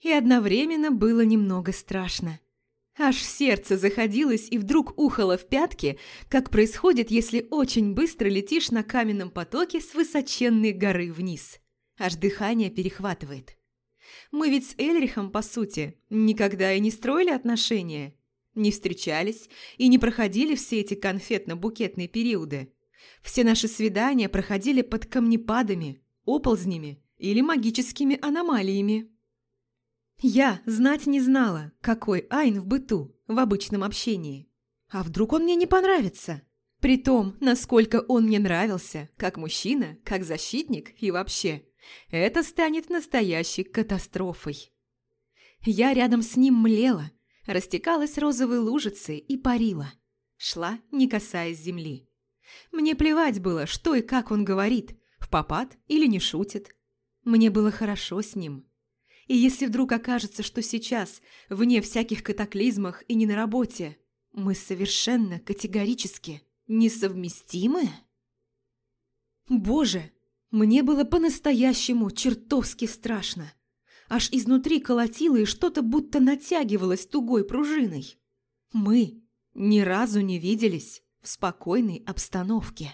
И одновременно было немного страшно. Аж сердце заходилось и вдруг ухало в пятки, как происходит, если очень быстро летишь на каменном потоке с высоченной горы вниз. Аж дыхание перехватывает. Мы ведь с Эльрихом, по сути, никогда и не строили отношения. Не встречались и не проходили все эти конфетно-букетные периоды. Все наши свидания проходили под камнепадами, оползнями или магическими аномалиями. Я знать не знала, какой Айн в быту, в обычном общении. А вдруг он мне не понравится? При том, насколько он мне нравился, как мужчина, как защитник и вообще – это станет настоящей катастрофой. Я рядом с ним млела, растекалась розовой лужицей и парила. Шла, не касаясь земли. Мне плевать было, что и как он говорит, в попад или не шутит. Мне было хорошо с ним. И если вдруг окажется, что сейчас, вне всяких катаклизмах и не на работе, мы совершенно категорически несовместимы? Боже, мне было по-настоящему чертовски страшно. Аж изнутри колотило и что-то будто натягивалось тугой пружиной. Мы ни разу не виделись в спокойной обстановке.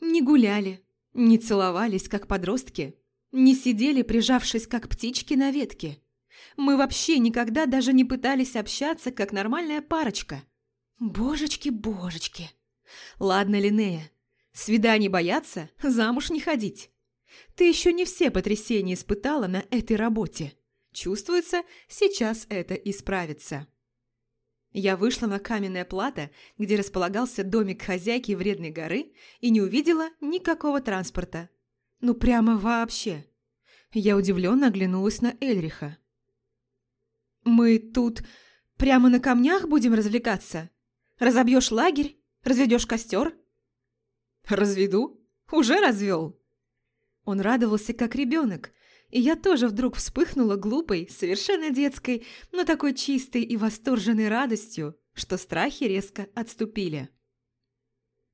Не гуляли, не целовались, как подростки, не сидели, прижавшись, как птички на ветке. Мы вообще никогда даже не пытались общаться, как нормальная парочка. Божечки-божечки. Ладно, Линея, свиданий бояться, замуж не ходить. Ты еще не все потрясения испытала на этой работе. Чувствуется, сейчас это исправится. Я вышла на каменное плато, где располагался домик хозяйки Вредной горы, и не увидела никакого транспорта. Ну прямо вообще. Я удивленно оглянулась на Эльриха. «Мы тут прямо на камнях будем развлекаться? Разобьешь лагерь? Разведешь костер?» «Разведу? Уже развел?» Он радовался, как ребенок, и я тоже вдруг вспыхнула глупой, совершенно детской, но такой чистой и восторженной радостью, что страхи резко отступили.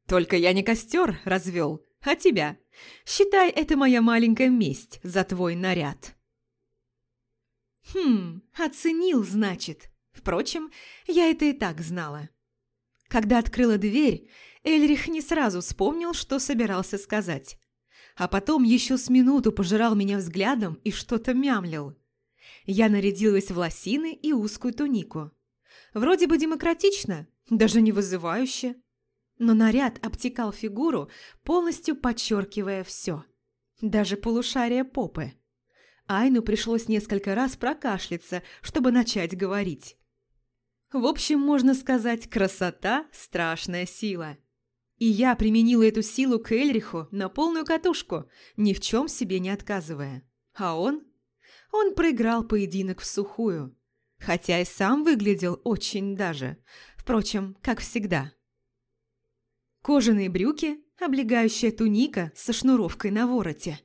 «Только я не костер развел, а тебя. Считай, это моя маленькая месть за твой наряд». «Хм, оценил, значит. Впрочем, я это и так знала». Когда открыла дверь, Эльрих не сразу вспомнил, что собирался сказать а потом еще с минуту пожирал меня взглядом и что-то мямлил. Я нарядилась в лосины и узкую тунику. Вроде бы демократично, даже не вызывающе. Но наряд обтекал фигуру, полностью подчеркивая все. Даже полушарие попы. Айну пришлось несколько раз прокашляться, чтобы начать говорить. В общем, можно сказать, красота – страшная сила. И я применила эту силу к Эльриху на полную катушку, ни в чем себе не отказывая. А он? Он проиграл поединок в сухую. Хотя и сам выглядел очень даже. Впрочем, как всегда. Кожаные брюки, облегающая туника со шнуровкой на вороте.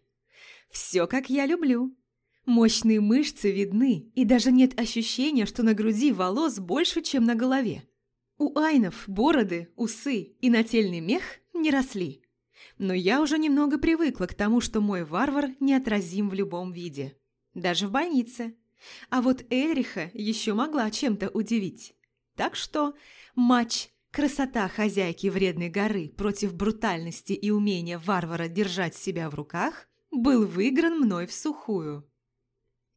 Все, как я люблю. Мощные мышцы видны, и даже нет ощущения, что на груди волос больше, чем на голове. У айнов бороды, усы и нательный мех не росли. Но я уже немного привыкла к тому, что мой варвар неотразим в любом виде. Даже в больнице. А вот Эльриха еще могла чем-то удивить. Так что матч «Красота хозяйки вредной горы против брутальности и умения варвара держать себя в руках» был выигран мной в сухую.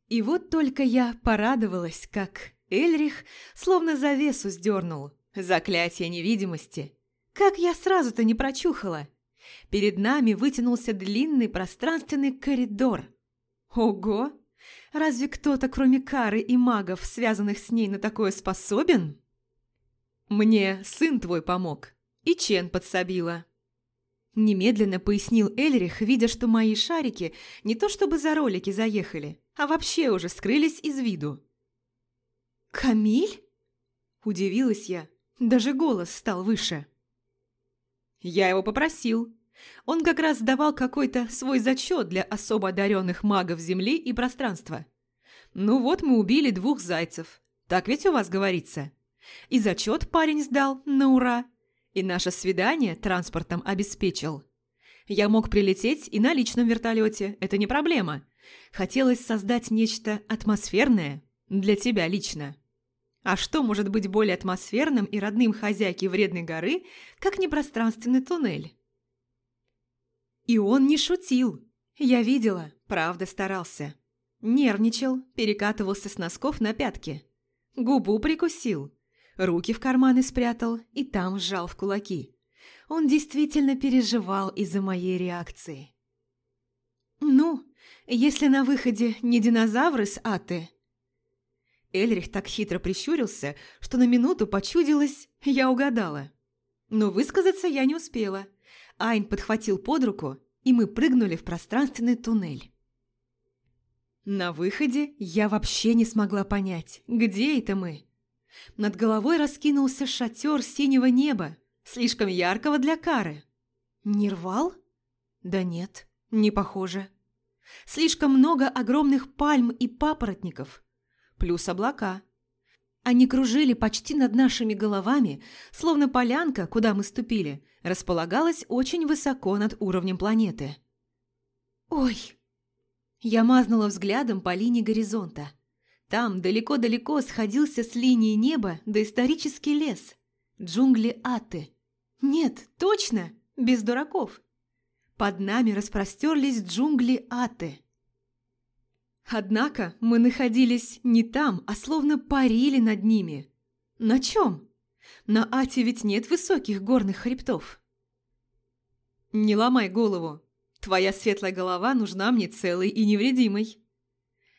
И вот только я порадовалась, как Эльрих словно завесу сдернул – Заклятие невидимости. Как я сразу-то не прочухала. Перед нами вытянулся длинный пространственный коридор. Ого! Разве кто-то, кроме Кары и магов, связанных с ней, на такое способен? Мне сын твой помог. И Чен подсобила. Немедленно пояснил Эльрих, видя, что мои шарики не то чтобы за ролики заехали, а вообще уже скрылись из виду. «Камиль?» – удивилась я. Даже голос стал выше. Я его попросил. Он как раз сдавал какой-то свой зачет для особо одаренных магов Земли и пространства. Ну вот мы убили двух зайцев. Так ведь у вас говорится. И зачет парень сдал на ура. И наше свидание транспортом обеспечил. Я мог прилететь и на личном вертолете, это не проблема. Хотелось создать нечто атмосферное для тебя лично. А что может быть более атмосферным и родным хозяйке вредной горы, как непространственный туннель? И он не шутил. Я видела, правда старался. Нервничал, перекатывался с носков на пятки. Губу прикусил, руки в карманы спрятал и там сжал в кулаки. Он действительно переживал из-за моей реакции. «Ну, если на выходе не динозавры с Аты, Эльрих так хитро прищурился, что на минуту почудилось, я угадала. Но высказаться я не успела. Айн подхватил под руку, и мы прыгнули в пространственный туннель. На выходе я вообще не смогла понять, где это мы. Над головой раскинулся шатер синего неба, слишком яркого для кары. Нервал? Да нет, не похоже. Слишком много огромных пальм и папоротников. Плюс облака. Они кружили почти над нашими головами, словно полянка, куда мы ступили, располагалась очень высоко над уровнем планеты. «Ой!» Я мазнула взглядом по линии горизонта. Там далеко-далеко сходился с линии неба доисторический лес. Джунгли Аты. Нет, точно, без дураков. Под нами распростерлись джунгли Аты. Однако мы находились не там, а словно парили над ними. На чем? На Ате ведь нет высоких горных хребтов. «Не ломай голову. Твоя светлая голова нужна мне целой и невредимой»,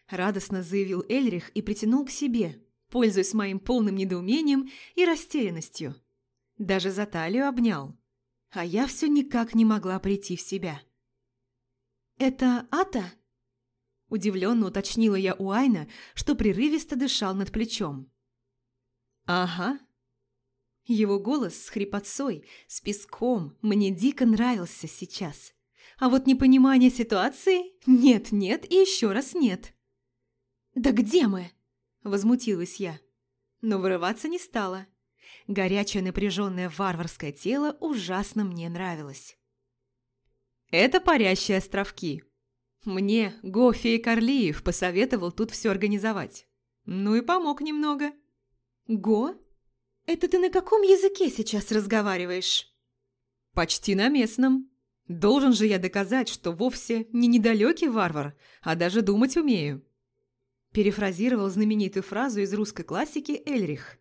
радостно заявил Эльрих и притянул к себе, пользуясь моим полным недоумением и растерянностью. Даже за талию обнял а я все никак не могла прийти в себя. «Это Ата?» Удивленно уточнила я у Айна, что прерывисто дышал над плечом. «Ага». Его голос с хрипотцой, с песком мне дико нравился сейчас. А вот непонимание ситуации – нет-нет и еще раз нет. «Да где мы?» – возмутилась я. Но вырываться не стала – Горячее напряженное варварское тело ужасно мне нравилось. Это парящие островки. Мне Гофи Карлиев посоветовал тут все организовать. Ну и помог немного. Го? Это ты на каком языке сейчас разговариваешь? Почти на местном. Должен же я доказать, что вовсе не недалекий варвар, а даже думать умею. Перефразировал знаменитую фразу из русской классики Эльрих.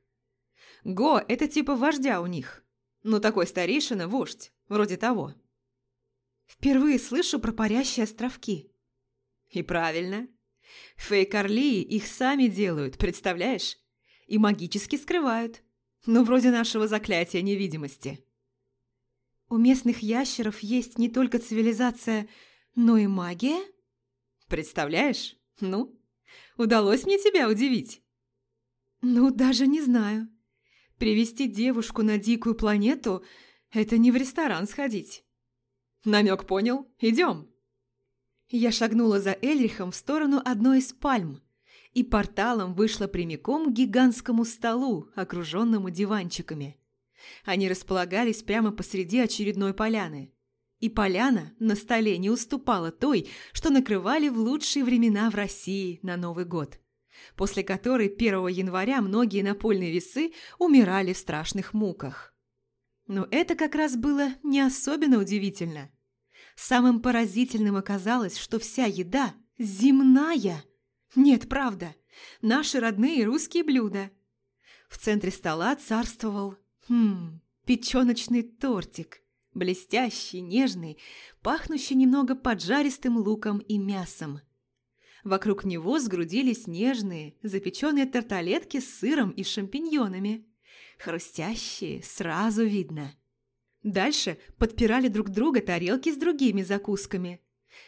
Го – это типа вождя у них. Ну, такой старейшина – вождь, вроде того. Впервые слышу про парящие островки. И правильно. Фейкарлии их сами делают, представляешь? И магически скрывают. Ну, вроде нашего заклятия невидимости. У местных ящеров есть не только цивилизация, но и магия? Представляешь? Ну, удалось мне тебя удивить. Ну, даже не знаю. Привести девушку на дикую планету – это не в ресторан сходить. Намек понял? Идем. Я шагнула за Эльрихом в сторону одной из пальм и порталом вышла прямиком к гигантскому столу, окруженному диванчиками. Они располагались прямо посреди очередной поляны. И поляна на столе не уступала той, что накрывали в лучшие времена в России на Новый год после которой 1 января многие напольные весы умирали в страшных муках. Но это как раз было не особенно удивительно. Самым поразительным оказалось, что вся еда земная. Нет, правда, наши родные русские блюда. В центре стола царствовал, хм, печеночный тортик, блестящий, нежный, пахнущий немного поджаристым луком и мясом. Вокруг него сгрудились нежные, запеченные тарталетки с сыром и шампиньонами. Хрустящие, сразу видно. Дальше подпирали друг друга тарелки с другими закусками.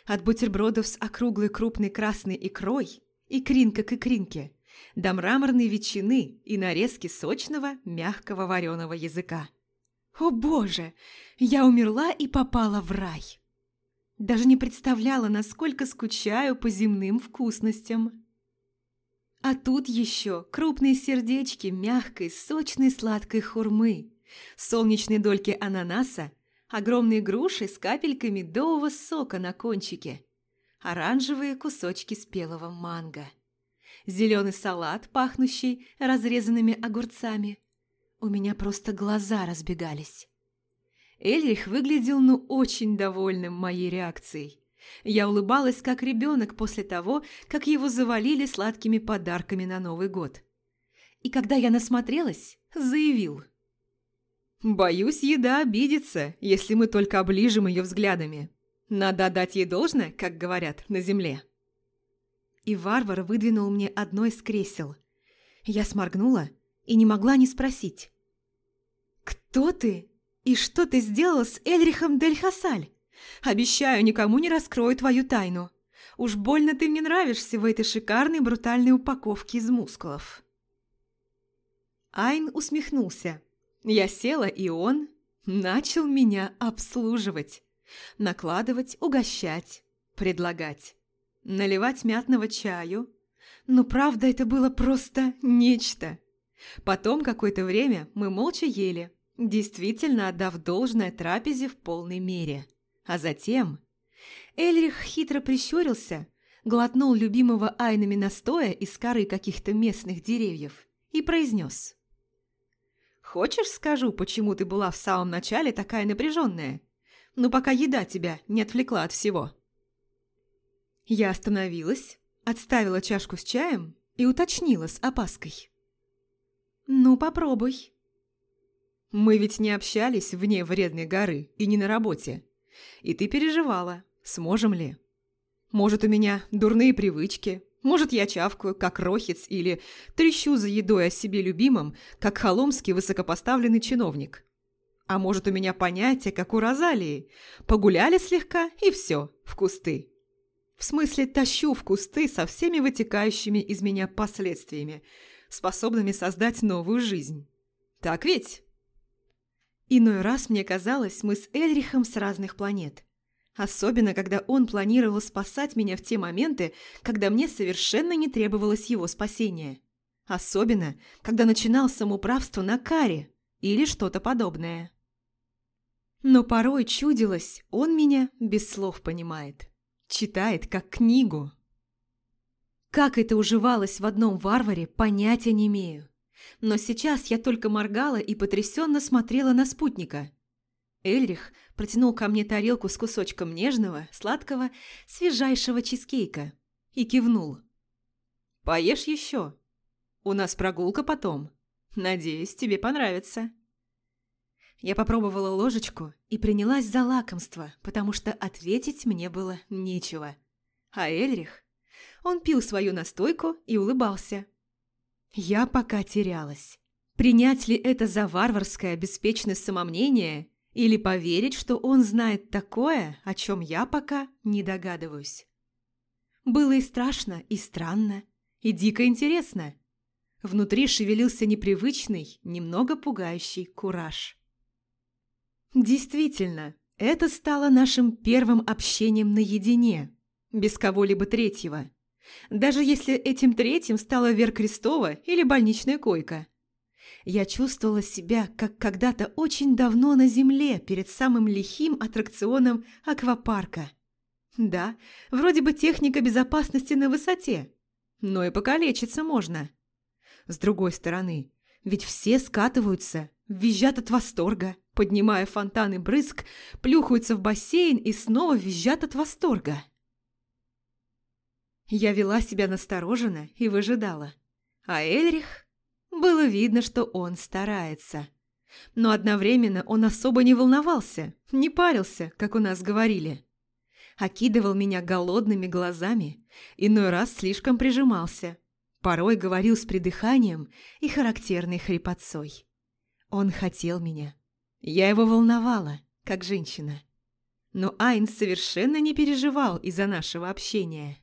От бутербродов с округлой крупной красной икрой, икринка к икринке, до мраморной ветчины и нарезки сочного, мягкого вареного языка. О боже! Я умерла и попала в рай! Даже не представляла, насколько скучаю по земным вкусностям. А тут еще крупные сердечки мягкой, сочной, сладкой хурмы, солнечные дольки ананаса, огромные груши с капельками медового сока на кончике, оранжевые кусочки спелого манго, зеленый салат, пахнущий разрезанными огурцами. У меня просто глаза разбегались. Эльрих выглядел ну очень довольным моей реакцией. Я улыбалась, как ребенок после того, как его завалили сладкими подарками на Новый год. И когда я насмотрелась, заявил. «Боюсь, еда обидится, если мы только оближем ее взглядами. Надо отдать ей должное, как говорят, на земле». И варвар выдвинул мне одно из кресел. Я сморгнула и не могла не спросить. «Кто ты «И что ты сделал с Эльрихом Дель Хасаль? Обещаю, никому не раскрою твою тайну. Уж больно ты мне нравишься в этой шикарной брутальной упаковке из мускулов». Айн усмехнулся. Я села, и он начал меня обслуживать. Накладывать, угощать, предлагать. наливать мятного чаю. Но правда, это было просто нечто. Потом какое-то время мы молча ели, действительно отдав должное трапезе в полной мере. А затем Эльрих хитро прищурился, глотнул любимого айнами настоя из коры каких-то местных деревьев и произнес. «Хочешь, скажу, почему ты была в самом начале такая напряженная? Ну, пока еда тебя не отвлекла от всего». Я остановилась, отставила чашку с чаем и уточнила с опаской. «Ну, попробуй». «Мы ведь не общались вне вредной горы и не на работе. И ты переживала, сможем ли. Может, у меня дурные привычки, может, я чавкаю, как рохиц, или трещу за едой о себе любимом, как холомский высокопоставленный чиновник. А может, у меня понятие, как у Розалии. Погуляли слегка, и все, в кусты. В смысле, тащу в кусты со всеми вытекающими из меня последствиями, способными создать новую жизнь. Так ведь? Иной раз мне казалось, мы с Эльрихом с разных планет. Особенно, когда он планировал спасать меня в те моменты, когда мне совершенно не требовалось его спасение. Особенно, когда начинал самоуправство на каре или что-то подобное. Но порой чудилось, он меня без слов понимает. Читает как книгу. Как это уживалось в одном варваре, понятия не имею. Но сейчас я только моргала и потрясенно смотрела на спутника – Эльрих протянул ко мне тарелку с кусочком нежного, сладкого, свежайшего чизкейка и кивнул. «Поешь еще. У нас прогулка потом. Надеюсь, тебе понравится». Я попробовала ложечку и принялась за лакомство, потому что ответить мне было нечего. А Эльрих? Он пил свою настойку и улыбался. Я пока терялась. Принять ли это за варварское беспечность самомнение или поверить, что он знает такое, о чем я пока не догадываюсь. Было и страшно, и странно, и дико интересно. Внутри шевелился непривычный, немного пугающий кураж. Действительно, это стало нашим первым общением наедине, без кого-либо третьего. Даже если этим третьим стала Вер Крестова или больничная койка – я чувствовала себя, как когда-то очень давно на земле перед самым лихим аттракционом аквапарка. Да, вроде бы техника безопасности на высоте, но и покалечиться можно. С другой стороны, ведь все скатываются, визжат от восторга, поднимая фонтаны брызг, плюхаются в бассейн и снова визжат от восторга. Я вела себя настороженно и выжидала. А Эльрих было видно, что он старается. Но одновременно он особо не волновался, не парился, как у нас говорили. Окидывал меня голодными глазами, иной раз слишком прижимался. Порой говорил с придыханием и характерной хрипотцой. Он хотел меня. Я его волновала, как женщина. Но Айн совершенно не переживал из-за нашего общения.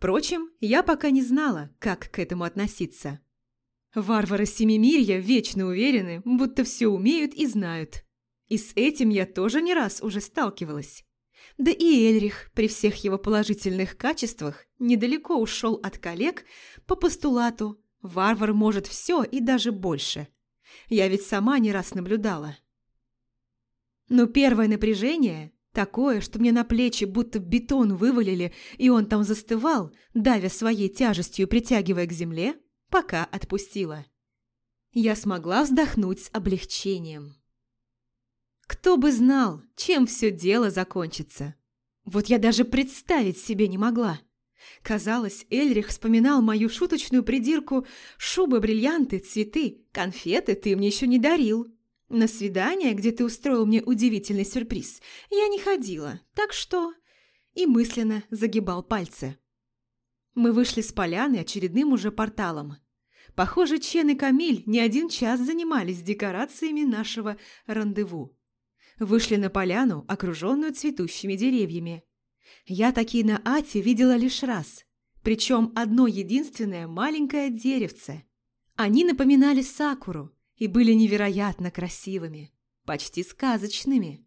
Впрочем, я пока не знала, как к этому относиться. Варвары Семимирья вечно уверены, будто все умеют и знают. И с этим я тоже не раз уже сталкивалась. Да и Эльрих при всех его положительных качествах недалеко ушел от коллег по постулату «варвар может все и даже больше». Я ведь сама не раз наблюдала. Но первое напряжение, такое, что мне на плечи будто бетон вывалили, и он там застывал, давя своей тяжестью, притягивая к земле – пока отпустила. Я смогла вздохнуть с облегчением. Кто бы знал, чем все дело закончится. Вот я даже представить себе не могла. Казалось, Эльрих вспоминал мою шуточную придирку «Шубы, бриллианты, цветы, конфеты ты мне еще не дарил». На свидание, где ты устроил мне удивительный сюрприз, я не ходила, так что... И мысленно загибал пальцы. Мы вышли с поляны очередным уже порталом. Похоже, Чен и Камиль не один час занимались декорациями нашего рандеву. Вышли на поляну, окруженную цветущими деревьями. Я такие на Ате видела лишь раз, причем одно единственное маленькое деревце. Они напоминали сакуру и были невероятно красивыми, почти сказочными.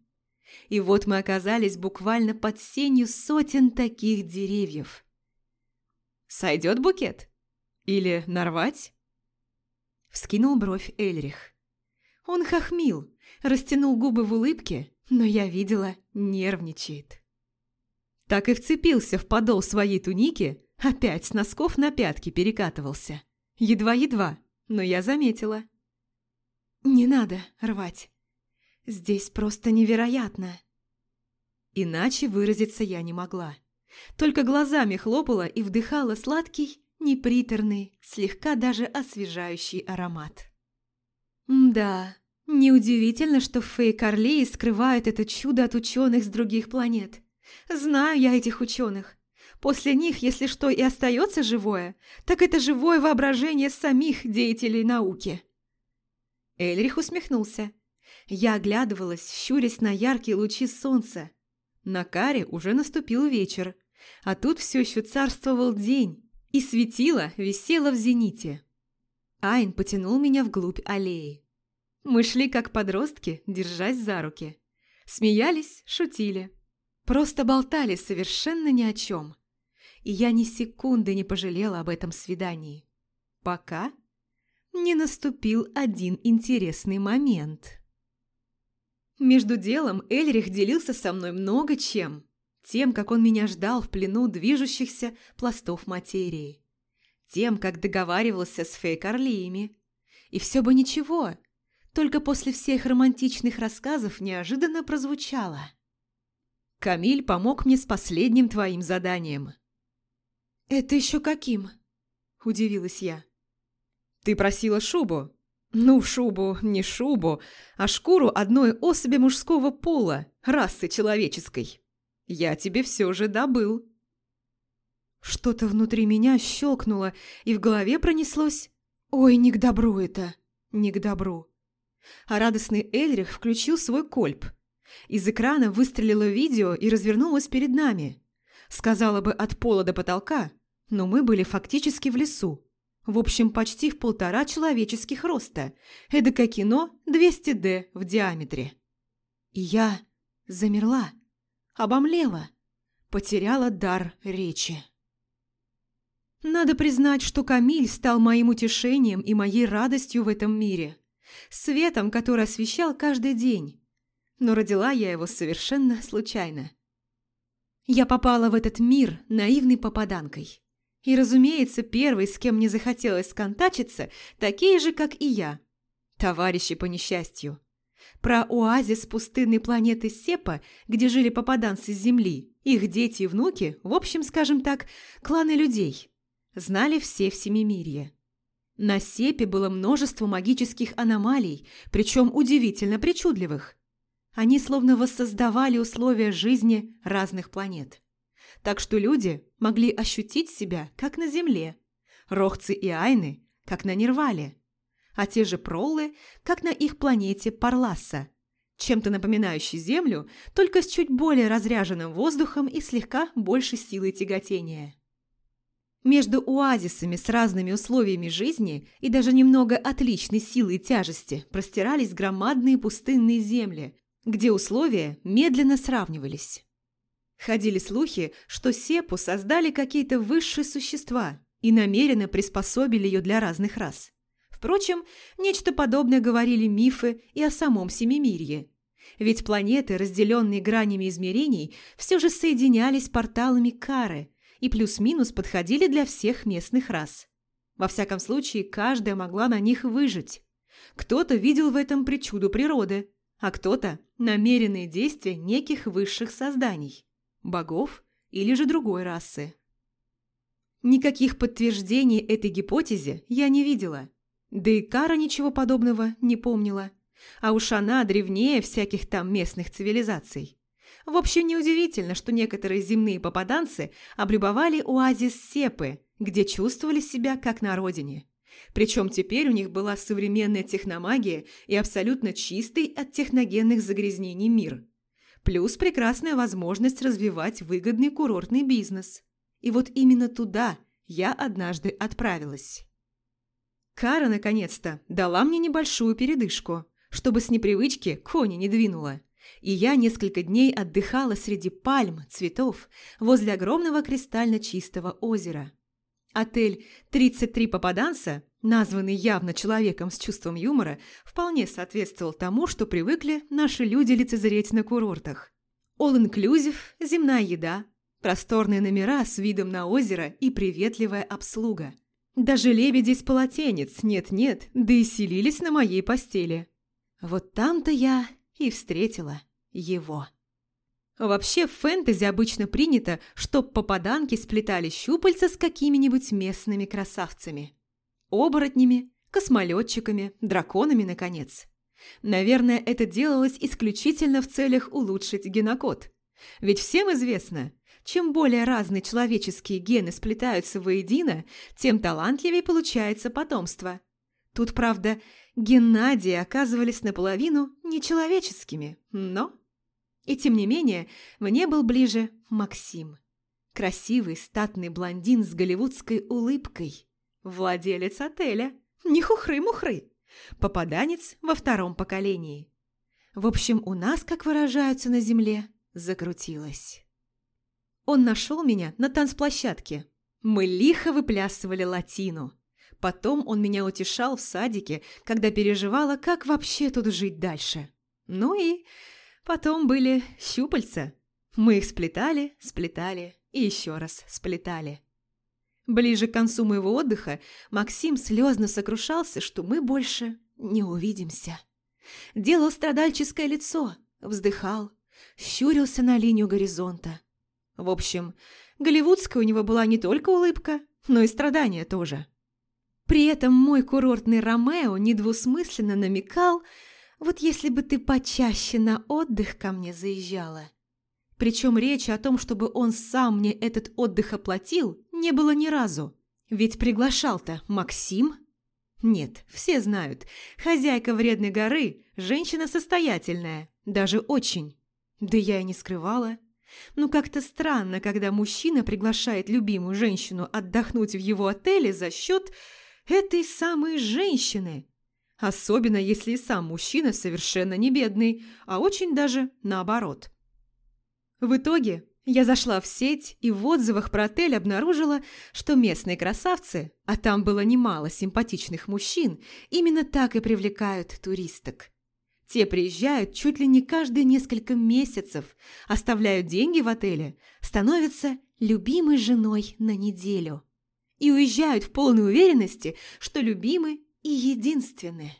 И вот мы оказались буквально под сенью сотен таких деревьев. «Сойдет букет? Или нарвать?» Вскинул бровь Эльрих. Он хохмил, растянул губы в улыбке, но я видела, нервничает. Так и вцепился в подол своей туники, опять с носков на пятки перекатывался. Едва-едва, но я заметила. «Не надо рвать. Здесь просто невероятно». Иначе выразиться я не могла. Только глазами хлопала и вдыхала сладкий, неприторный, слегка даже освежающий аромат. Да, неудивительно, что Фейк-Орлеи скрывают это чудо от ученых с других планет. Знаю я этих ученых. После них, если что и остается живое, так это живое воображение самих деятелей науки. Эльрих усмехнулся. Я оглядывалась, щурясь на яркие лучи солнца. На каре уже наступил вечер, а тут все еще царствовал день, и светило висело в зените. Айн потянул меня вглубь аллеи. Мы шли как подростки, держась за руки. Смеялись, шутили. Просто болтали совершенно ни о чем. И я ни секунды не пожалела об этом свидании. Пока не наступил один интересный момент. Между делом Эльрих делился со мной много чем тем, как он меня ждал в плену движущихся пластов материи, тем, как договаривался с фейк-орлиями. И все бы ничего, только после всех романтичных рассказов неожиданно прозвучало. «Камиль помог мне с последним твоим заданием». «Это еще каким?» – удивилась я. «Ты просила шубу. Ну, шубу, не шубу, а шкуру одной особи мужского пола, расы человеческой». Я тебе все же добыл». Что-то внутри меня щелкнуло, и в голове пронеслось «Ой, не к добру это, не к добру». А радостный Эльрих включил свой кольп. Из экрана выстрелило видео и развернулось перед нами. Сказала бы от пола до потолка, но мы были фактически в лесу. В общем, почти в полтора человеческих роста. Эдакое кино 200D в диаметре. И я замерла обомлела, потеряла дар речи. Надо признать, что Камиль стал моим утешением и моей радостью в этом мире, светом, который освещал каждый день. Но родила я его совершенно случайно. Я попала в этот мир наивной попаданкой. И, разумеется, первый, с кем мне захотелось сконтачиться, такие же, как и я. Товарищи по несчастью. Про оазис пустынной планеты Сепа, где жили попаданцы с Земли, их дети и внуки, в общем, скажем так, кланы людей, знали все в Семимирье. На Сепе было множество магических аномалий, причем удивительно причудливых. Они словно воссоздавали условия жизни разных планет. Так что люди могли ощутить себя, как на Земле, рохцы и айны, как на Нервале, а те же проллы, как на их планете Парласса, чем-то напоминающей Землю, только с чуть более разряженным воздухом и слегка большей силой тяготения. Между оазисами с разными условиями жизни и даже немного отличной силой тяжести простирались громадные пустынные земли, где условия медленно сравнивались. Ходили слухи, что Сепу создали какие-то высшие существа и намеренно приспособили ее для разных рас. Впрочем, нечто подобное говорили мифы и о самом Семимирье. Ведь планеты, разделенные гранями измерений, все же соединялись порталами Кары и плюс-минус подходили для всех местных рас. Во всяком случае, каждая могла на них выжить. Кто-то видел в этом причуду природы, а кто-то – намеренные действия неких высших созданий – богов или же другой расы. Никаких подтверждений этой гипотезе я не видела – да и Кара ничего подобного не помнила. А уж она древнее всяких там местных цивилизаций. В общем, неудивительно, что некоторые земные попаданцы облюбовали оазис Сепы, где чувствовали себя как на родине. Причем теперь у них была современная техномагия и абсолютно чистый от техногенных загрязнений мир. Плюс прекрасная возможность развивать выгодный курортный бизнес. И вот именно туда я однажды отправилась. Кара, наконец-то, дала мне небольшую передышку, чтобы с непривычки кони не двинула. И я несколько дней отдыхала среди пальм, цветов, возле огромного кристально чистого озера. Отель «33 попаданца», названный явно человеком с чувством юмора, вполне соответствовал тому, что привыкли наши люди лицезреть на курортах. All-inclusive, земная еда, просторные номера с видом на озеро и приветливая обслуга. Даже лебеди из полотенец нет-нет, да и селились на моей постели. Вот там-то я и встретила его. Вообще в фэнтези обычно принято, чтоб попаданки сплетали щупальца с какими-нибудь местными красавцами. Оборотнями, космолетчиками, драконами, наконец. Наверное, это делалось исключительно в целях улучшить генокод. Ведь всем известно, чем более разные человеческие гены сплетаются воедино, тем талантливее получается потомство. Тут, правда, Геннадии оказывались наполовину нечеловеческими, но... И тем не менее, мне был ближе Максим. Красивый статный блондин с голливудской улыбкой. Владелец отеля. Не хухры-мухры. Попаданец во втором поколении. В общем, у нас, как выражаются на земле, закрутилось. Он нашел меня на танцплощадке. Мы лихо выплясывали латину. Потом он меня утешал в садике, когда переживала, как вообще тут жить дальше. Ну и потом были щупальца. Мы их сплетали, сплетали и еще раз сплетали. Ближе к концу моего отдыха Максим слезно сокрушался, что мы больше не увидимся. Делал страдальческое лицо, вздыхал, щурился на линию горизонта. В общем, голливудская у него была не только улыбка, но и страдания тоже. При этом мой курортный Ромео недвусмысленно намекал, вот если бы ты почаще на отдых ко мне заезжала. Причем речи о том, чтобы он сам мне этот отдых оплатил, не было ни разу. Ведь приглашал-то Максим. Нет, все знают, хозяйка вредной горы – женщина состоятельная, даже очень. Да я и не скрывала. Ну как-то странно, когда мужчина приглашает любимую женщину отдохнуть в его отеле за счет этой самой женщины. Особенно, если и сам мужчина совершенно не бедный, а очень даже наоборот. В итоге я зашла в сеть и в отзывах про отель обнаружила, что местные красавцы, а там было немало симпатичных мужчин, именно так и привлекают туристок. Те приезжают чуть ли не каждые несколько месяцев, оставляют деньги в отеле, становятся любимой женой на неделю и уезжают в полной уверенности, что любимы и единственны.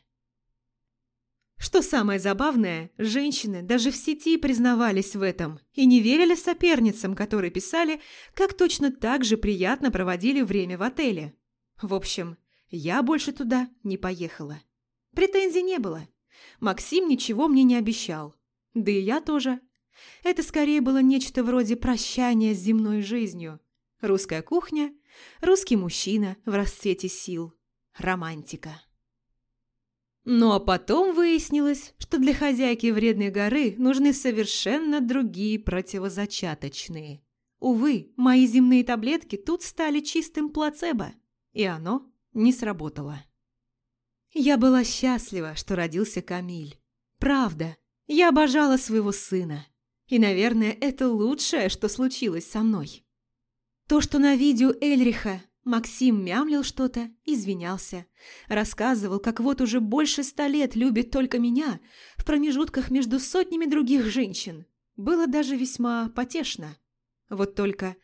Что самое забавное, женщины даже в сети признавались в этом и не верили соперницам, которые писали, как точно так же приятно проводили время в отеле. В общем, я больше туда не поехала. Претензий не было. Максим ничего мне не обещал. Да и я тоже. Это скорее было нечто вроде прощания с земной жизнью. Русская кухня, русский мужчина в расцвете сил, романтика. Ну а потом выяснилось, что для хозяйки вредной горы нужны совершенно другие противозачаточные. Увы, мои земные таблетки тут стали чистым плацебо, и оно не сработало. Я была счастлива, что родился Камиль. Правда, я обожала своего сына. И, наверное, это лучшее, что случилось со мной. То, что на видео Эльриха Максим мямлил что-то, извинялся. Рассказывал, как вот уже больше ста лет любит только меня, в промежутках между сотнями других женщин. Было даже весьма потешно. Вот только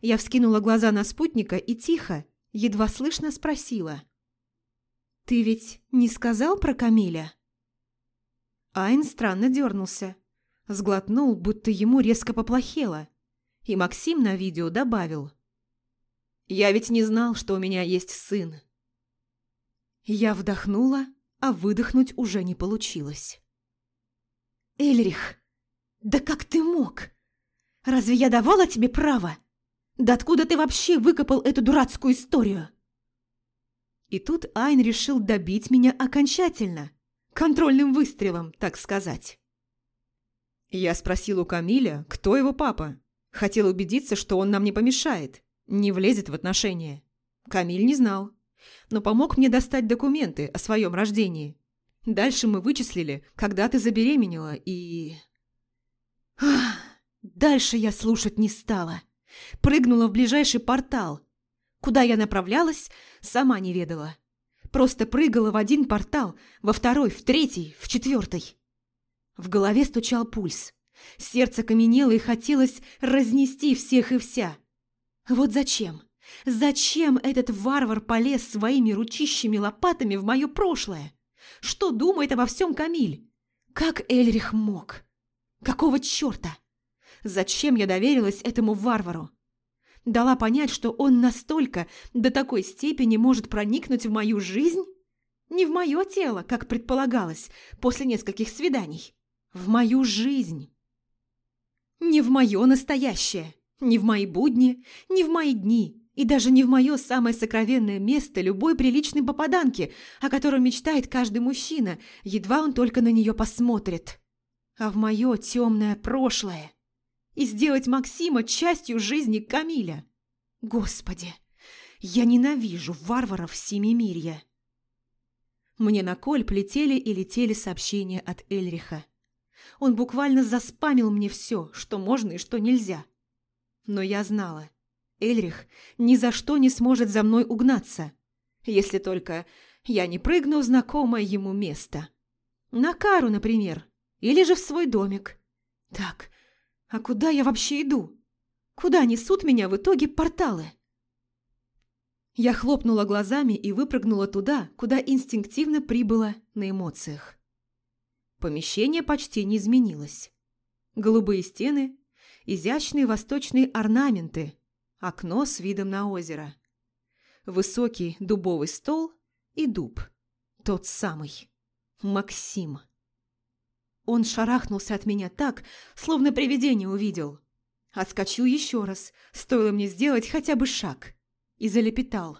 я вскинула глаза на спутника и тихо, едва слышно спросила. «Ты ведь не сказал про Камиля?» Айн странно дернулся. Сглотнул, будто ему резко поплохело. И Максим на видео добавил – я ведь не знал, что у меня есть сын. Я вдохнула, а выдохнуть уже не получилось. «Эльрих, да как ты мог? Разве я давала тебе право? Да откуда ты вообще выкопал эту дурацкую историю?» И тут Айн решил добить меня окончательно, контрольным выстрелом, так сказать. Я спросил у Камиля, кто его папа. Хотел убедиться, что он нам не помешает не влезет в отношения. Камиль не знал, но помог мне достать документы о своем рождении. Дальше мы вычислили, когда ты забеременела, и... Ах, дальше я слушать не стала. Прыгнула в ближайший портал. Куда я направлялась, сама не ведала. Просто прыгала в один портал, во второй, в третий, в четвертый. В голове стучал пульс. Сердце каменело и хотелось разнести всех и вся. Вот зачем? Зачем этот варвар полез своими ручищами лопатами в мое прошлое? Что думает обо всем Камиль? Как Эльрих мог? Какого черта? Зачем я доверилась этому варвару? Дала понять, что он настолько, до такой степени может проникнуть в мою жизнь? Не в мое тело, как предполагалось, после нескольких свиданий. В мою жизнь. Не в мое настоящее, не в мои будни, не в мои дни, и даже не в мое самое сокровенное место любой приличной попаданки, о котором мечтает каждый мужчина, едва он только на нее посмотрит. А в мое темное прошлое и сделать Максима частью жизни Камиля. Господи, я ненавижу варваров Семимирья. Мне на коль плетели и летели сообщения от Эльриха. Он буквально заспамил мне все, что можно и что нельзя. Но я знала, Эльрих ни за что не сможет за мной угнаться, если только я не прыгну в знакомое ему место. На Кару, например, или же в свой домик. Так, а куда я вообще иду? Куда несут меня в итоге порталы? Я хлопнула глазами и выпрыгнула туда, куда инстинктивно прибыла на эмоциях. Помещение почти не изменилось. Голубые стены, изящные восточные орнаменты, окно с видом на озеро. Высокий дубовый стол и дуб. Тот самый. Максим. Он шарахнулся от меня так, словно привидение увидел. Отскочил еще раз, стоило мне сделать хотя бы шаг. И залепетал.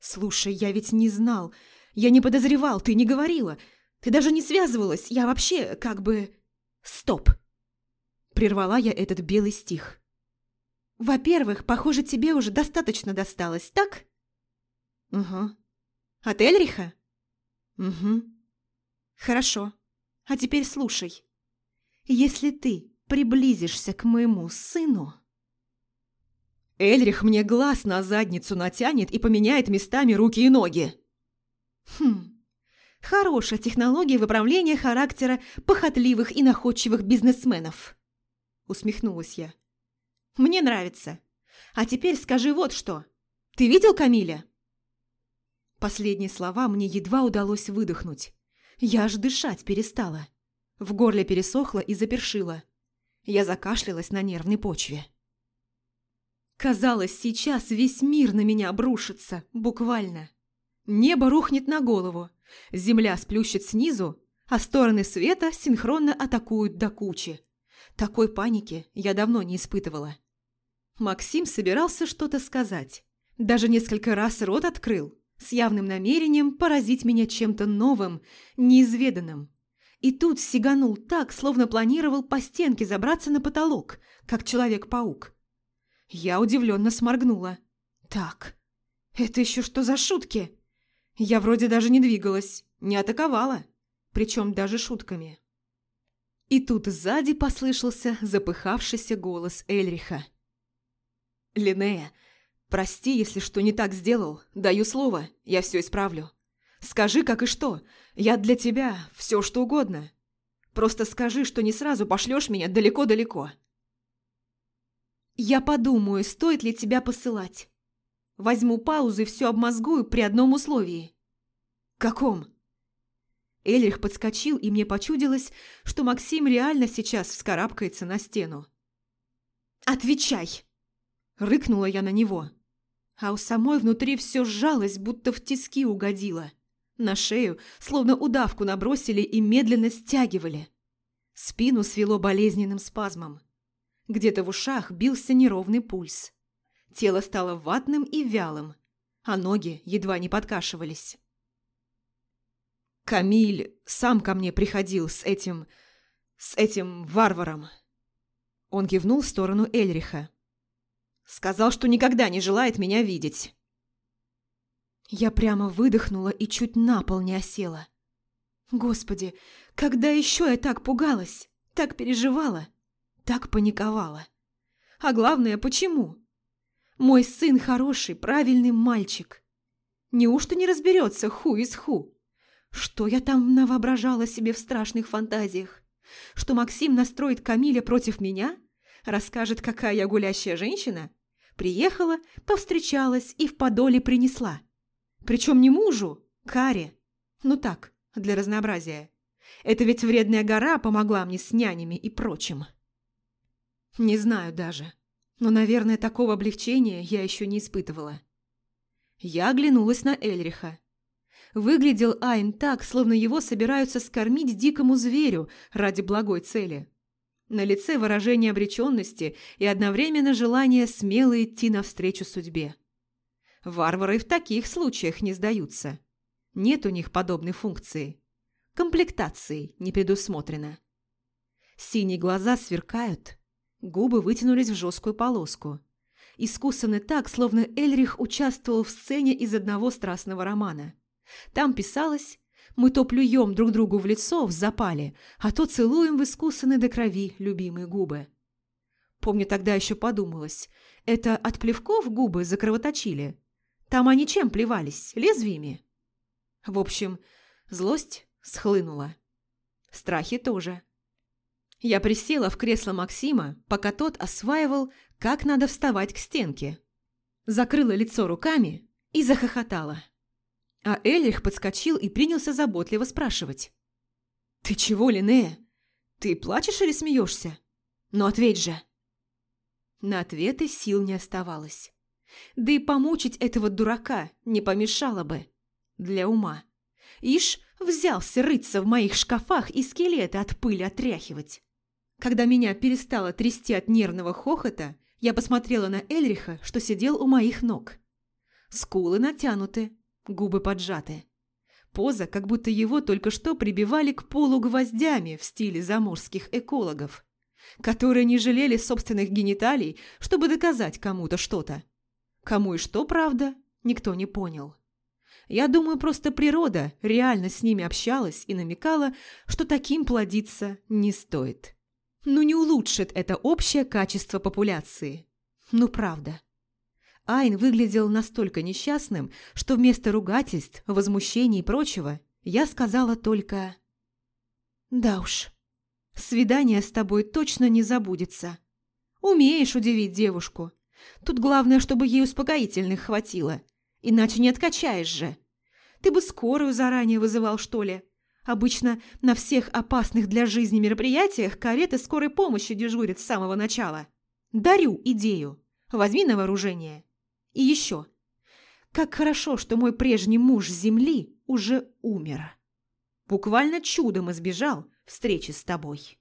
«Слушай, я ведь не знал. Я не подозревал, ты не говорила. Ты даже не связывалась. Я вообще как бы... Стоп!» Прервала я этот белый стих. «Во-первых, похоже, тебе уже достаточно досталось, так?» «Угу». «От Эльриха?» «Угу». «Хорошо. А теперь слушай. Если ты приблизишься к моему сыну...» Эльрих мне глаз на задницу натянет и поменяет местами руки и ноги. Хм, хорошая технология выправления характера похотливых и находчивых бизнесменов. Усмехнулась я. Мне нравится. А теперь скажи вот что. Ты видел Камиля? Последние слова мне едва удалось выдохнуть. Я аж дышать перестала. В горле пересохло и запершило. Я закашлялась на нервной почве. Казалось, сейчас весь мир на меня обрушится, буквально. Небо рухнет на голову, земля сплющит снизу, а стороны света синхронно атакуют до кучи. Такой паники я давно не испытывала. Максим собирался что-то сказать. Даже несколько раз рот открыл, с явным намерением поразить меня чем-то новым, неизведанным. И тут сиганул так, словно планировал по стенке забраться на потолок, как Человек-паук. Я удивленно сморгнула. «Так, это еще что за шутки?» Я вроде даже не двигалась, не атаковала, причем даже шутками. И тут сзади послышался запыхавшийся голос Эльриха. «Линнея, прости, если что не так сделал. Даю слово, я все исправлю. Скажи, как и что. Я для тебя все, что угодно. Просто скажи, что не сразу пошлешь меня далеко-далеко». «Я подумаю, стоит ли тебя посылать. Возьму паузу и все обмозгую при одном условии». «Каком?» Эльрих подскочил, и мне почудилось, что Максим реально сейчас вскарабкается на стену. «Отвечай!» Рыкнула я на него. А у самой внутри все сжалось, будто в тиски угодило. На шею словно удавку набросили и медленно стягивали. Спину свело болезненным спазмом. Где-то в ушах бился неровный пульс. Тело стало ватным и вялым, а ноги едва не подкашивались. Камиль сам ко мне приходил с этим... с этим варваром. Он кивнул в сторону Эльриха. Сказал, что никогда не желает меня видеть. Я прямо выдохнула и чуть на пол не осела. Господи, когда еще я так пугалась, так переживала? так паниковала. А главное, почему? Мой сын хороший, правильный мальчик. Неужто не разберется ху из ху? Что я там навоображала себе в страшных фантазиях? Что Максим настроит Камиля против меня? Расскажет, какая я гулящая женщина? Приехала, повстречалась и в подоле принесла. Причем не мужу, Каре. Ну так, для разнообразия. Это ведь вредная гора помогла мне с нянями и прочим. Не знаю даже. Но, наверное, такого облегчения я еще не испытывала. Я оглянулась на Эльриха. Выглядел Айн так, словно его собираются скормить дикому зверю ради благой цели. На лице выражение обреченности и одновременно желание смело идти навстречу судьбе. Варвары в таких случаях не сдаются. Нет у них подобной функции. Комплектации не предусмотрено. Синие глаза сверкают, губы вытянулись в жесткую полоску. Искусаны так, словно Эльрих участвовал в сцене из одного страстного романа. Там писалось «Мы то плюем друг другу в лицо в запале, а то целуем в искусанные до крови любимые губы». Помню, тогда еще подумалось, это от плевков губы закровоточили. Там они чем плевались? Лезвиями? В общем, злость схлынула. Страхи тоже. Я присела в кресло Максима, пока тот осваивал, как надо вставать к стенке. Закрыла лицо руками и захохотала. А Эльрих подскочил и принялся заботливо спрашивать. «Ты чего, Линнея? Ты плачешь или смеешься? Ну ответь же!» На ответы сил не оставалось. Да и помучить этого дурака не помешало бы. Для ума. Ишь, взялся рыться в моих шкафах и скелеты от пыли отряхивать. Когда меня перестало трясти от нервного хохота, я посмотрела на Эльриха, что сидел у моих ног. Скулы натянуты, губы поджаты. Поза, как будто его только что прибивали к полу гвоздями в стиле заморских экологов, которые не жалели собственных гениталий, чтобы доказать кому-то что-то. Кому и что, правда, никто не понял. Я думаю, просто природа реально с ними общалась и намекала, что таким плодиться не стоит. Ну не улучшит это общее качество популяции. Ну правда. Айн выглядел настолько несчастным, что вместо ругательств, возмущений и прочего я сказала только «Да уж, свидание с тобой точно не забудется. Умеешь удивить девушку. Тут главное, чтобы ей успокоительных хватило, иначе не откачаешь же. Ты бы скорую заранее вызывал, что ли? Обычно на всех опасных для жизни мероприятиях кареты скорой помощи дежурят с самого начала. Дарю идею. Возьми на вооружение. И еще. Как хорошо, что мой прежний муж с земли уже умер. Буквально чудом избежал встречи с тобой.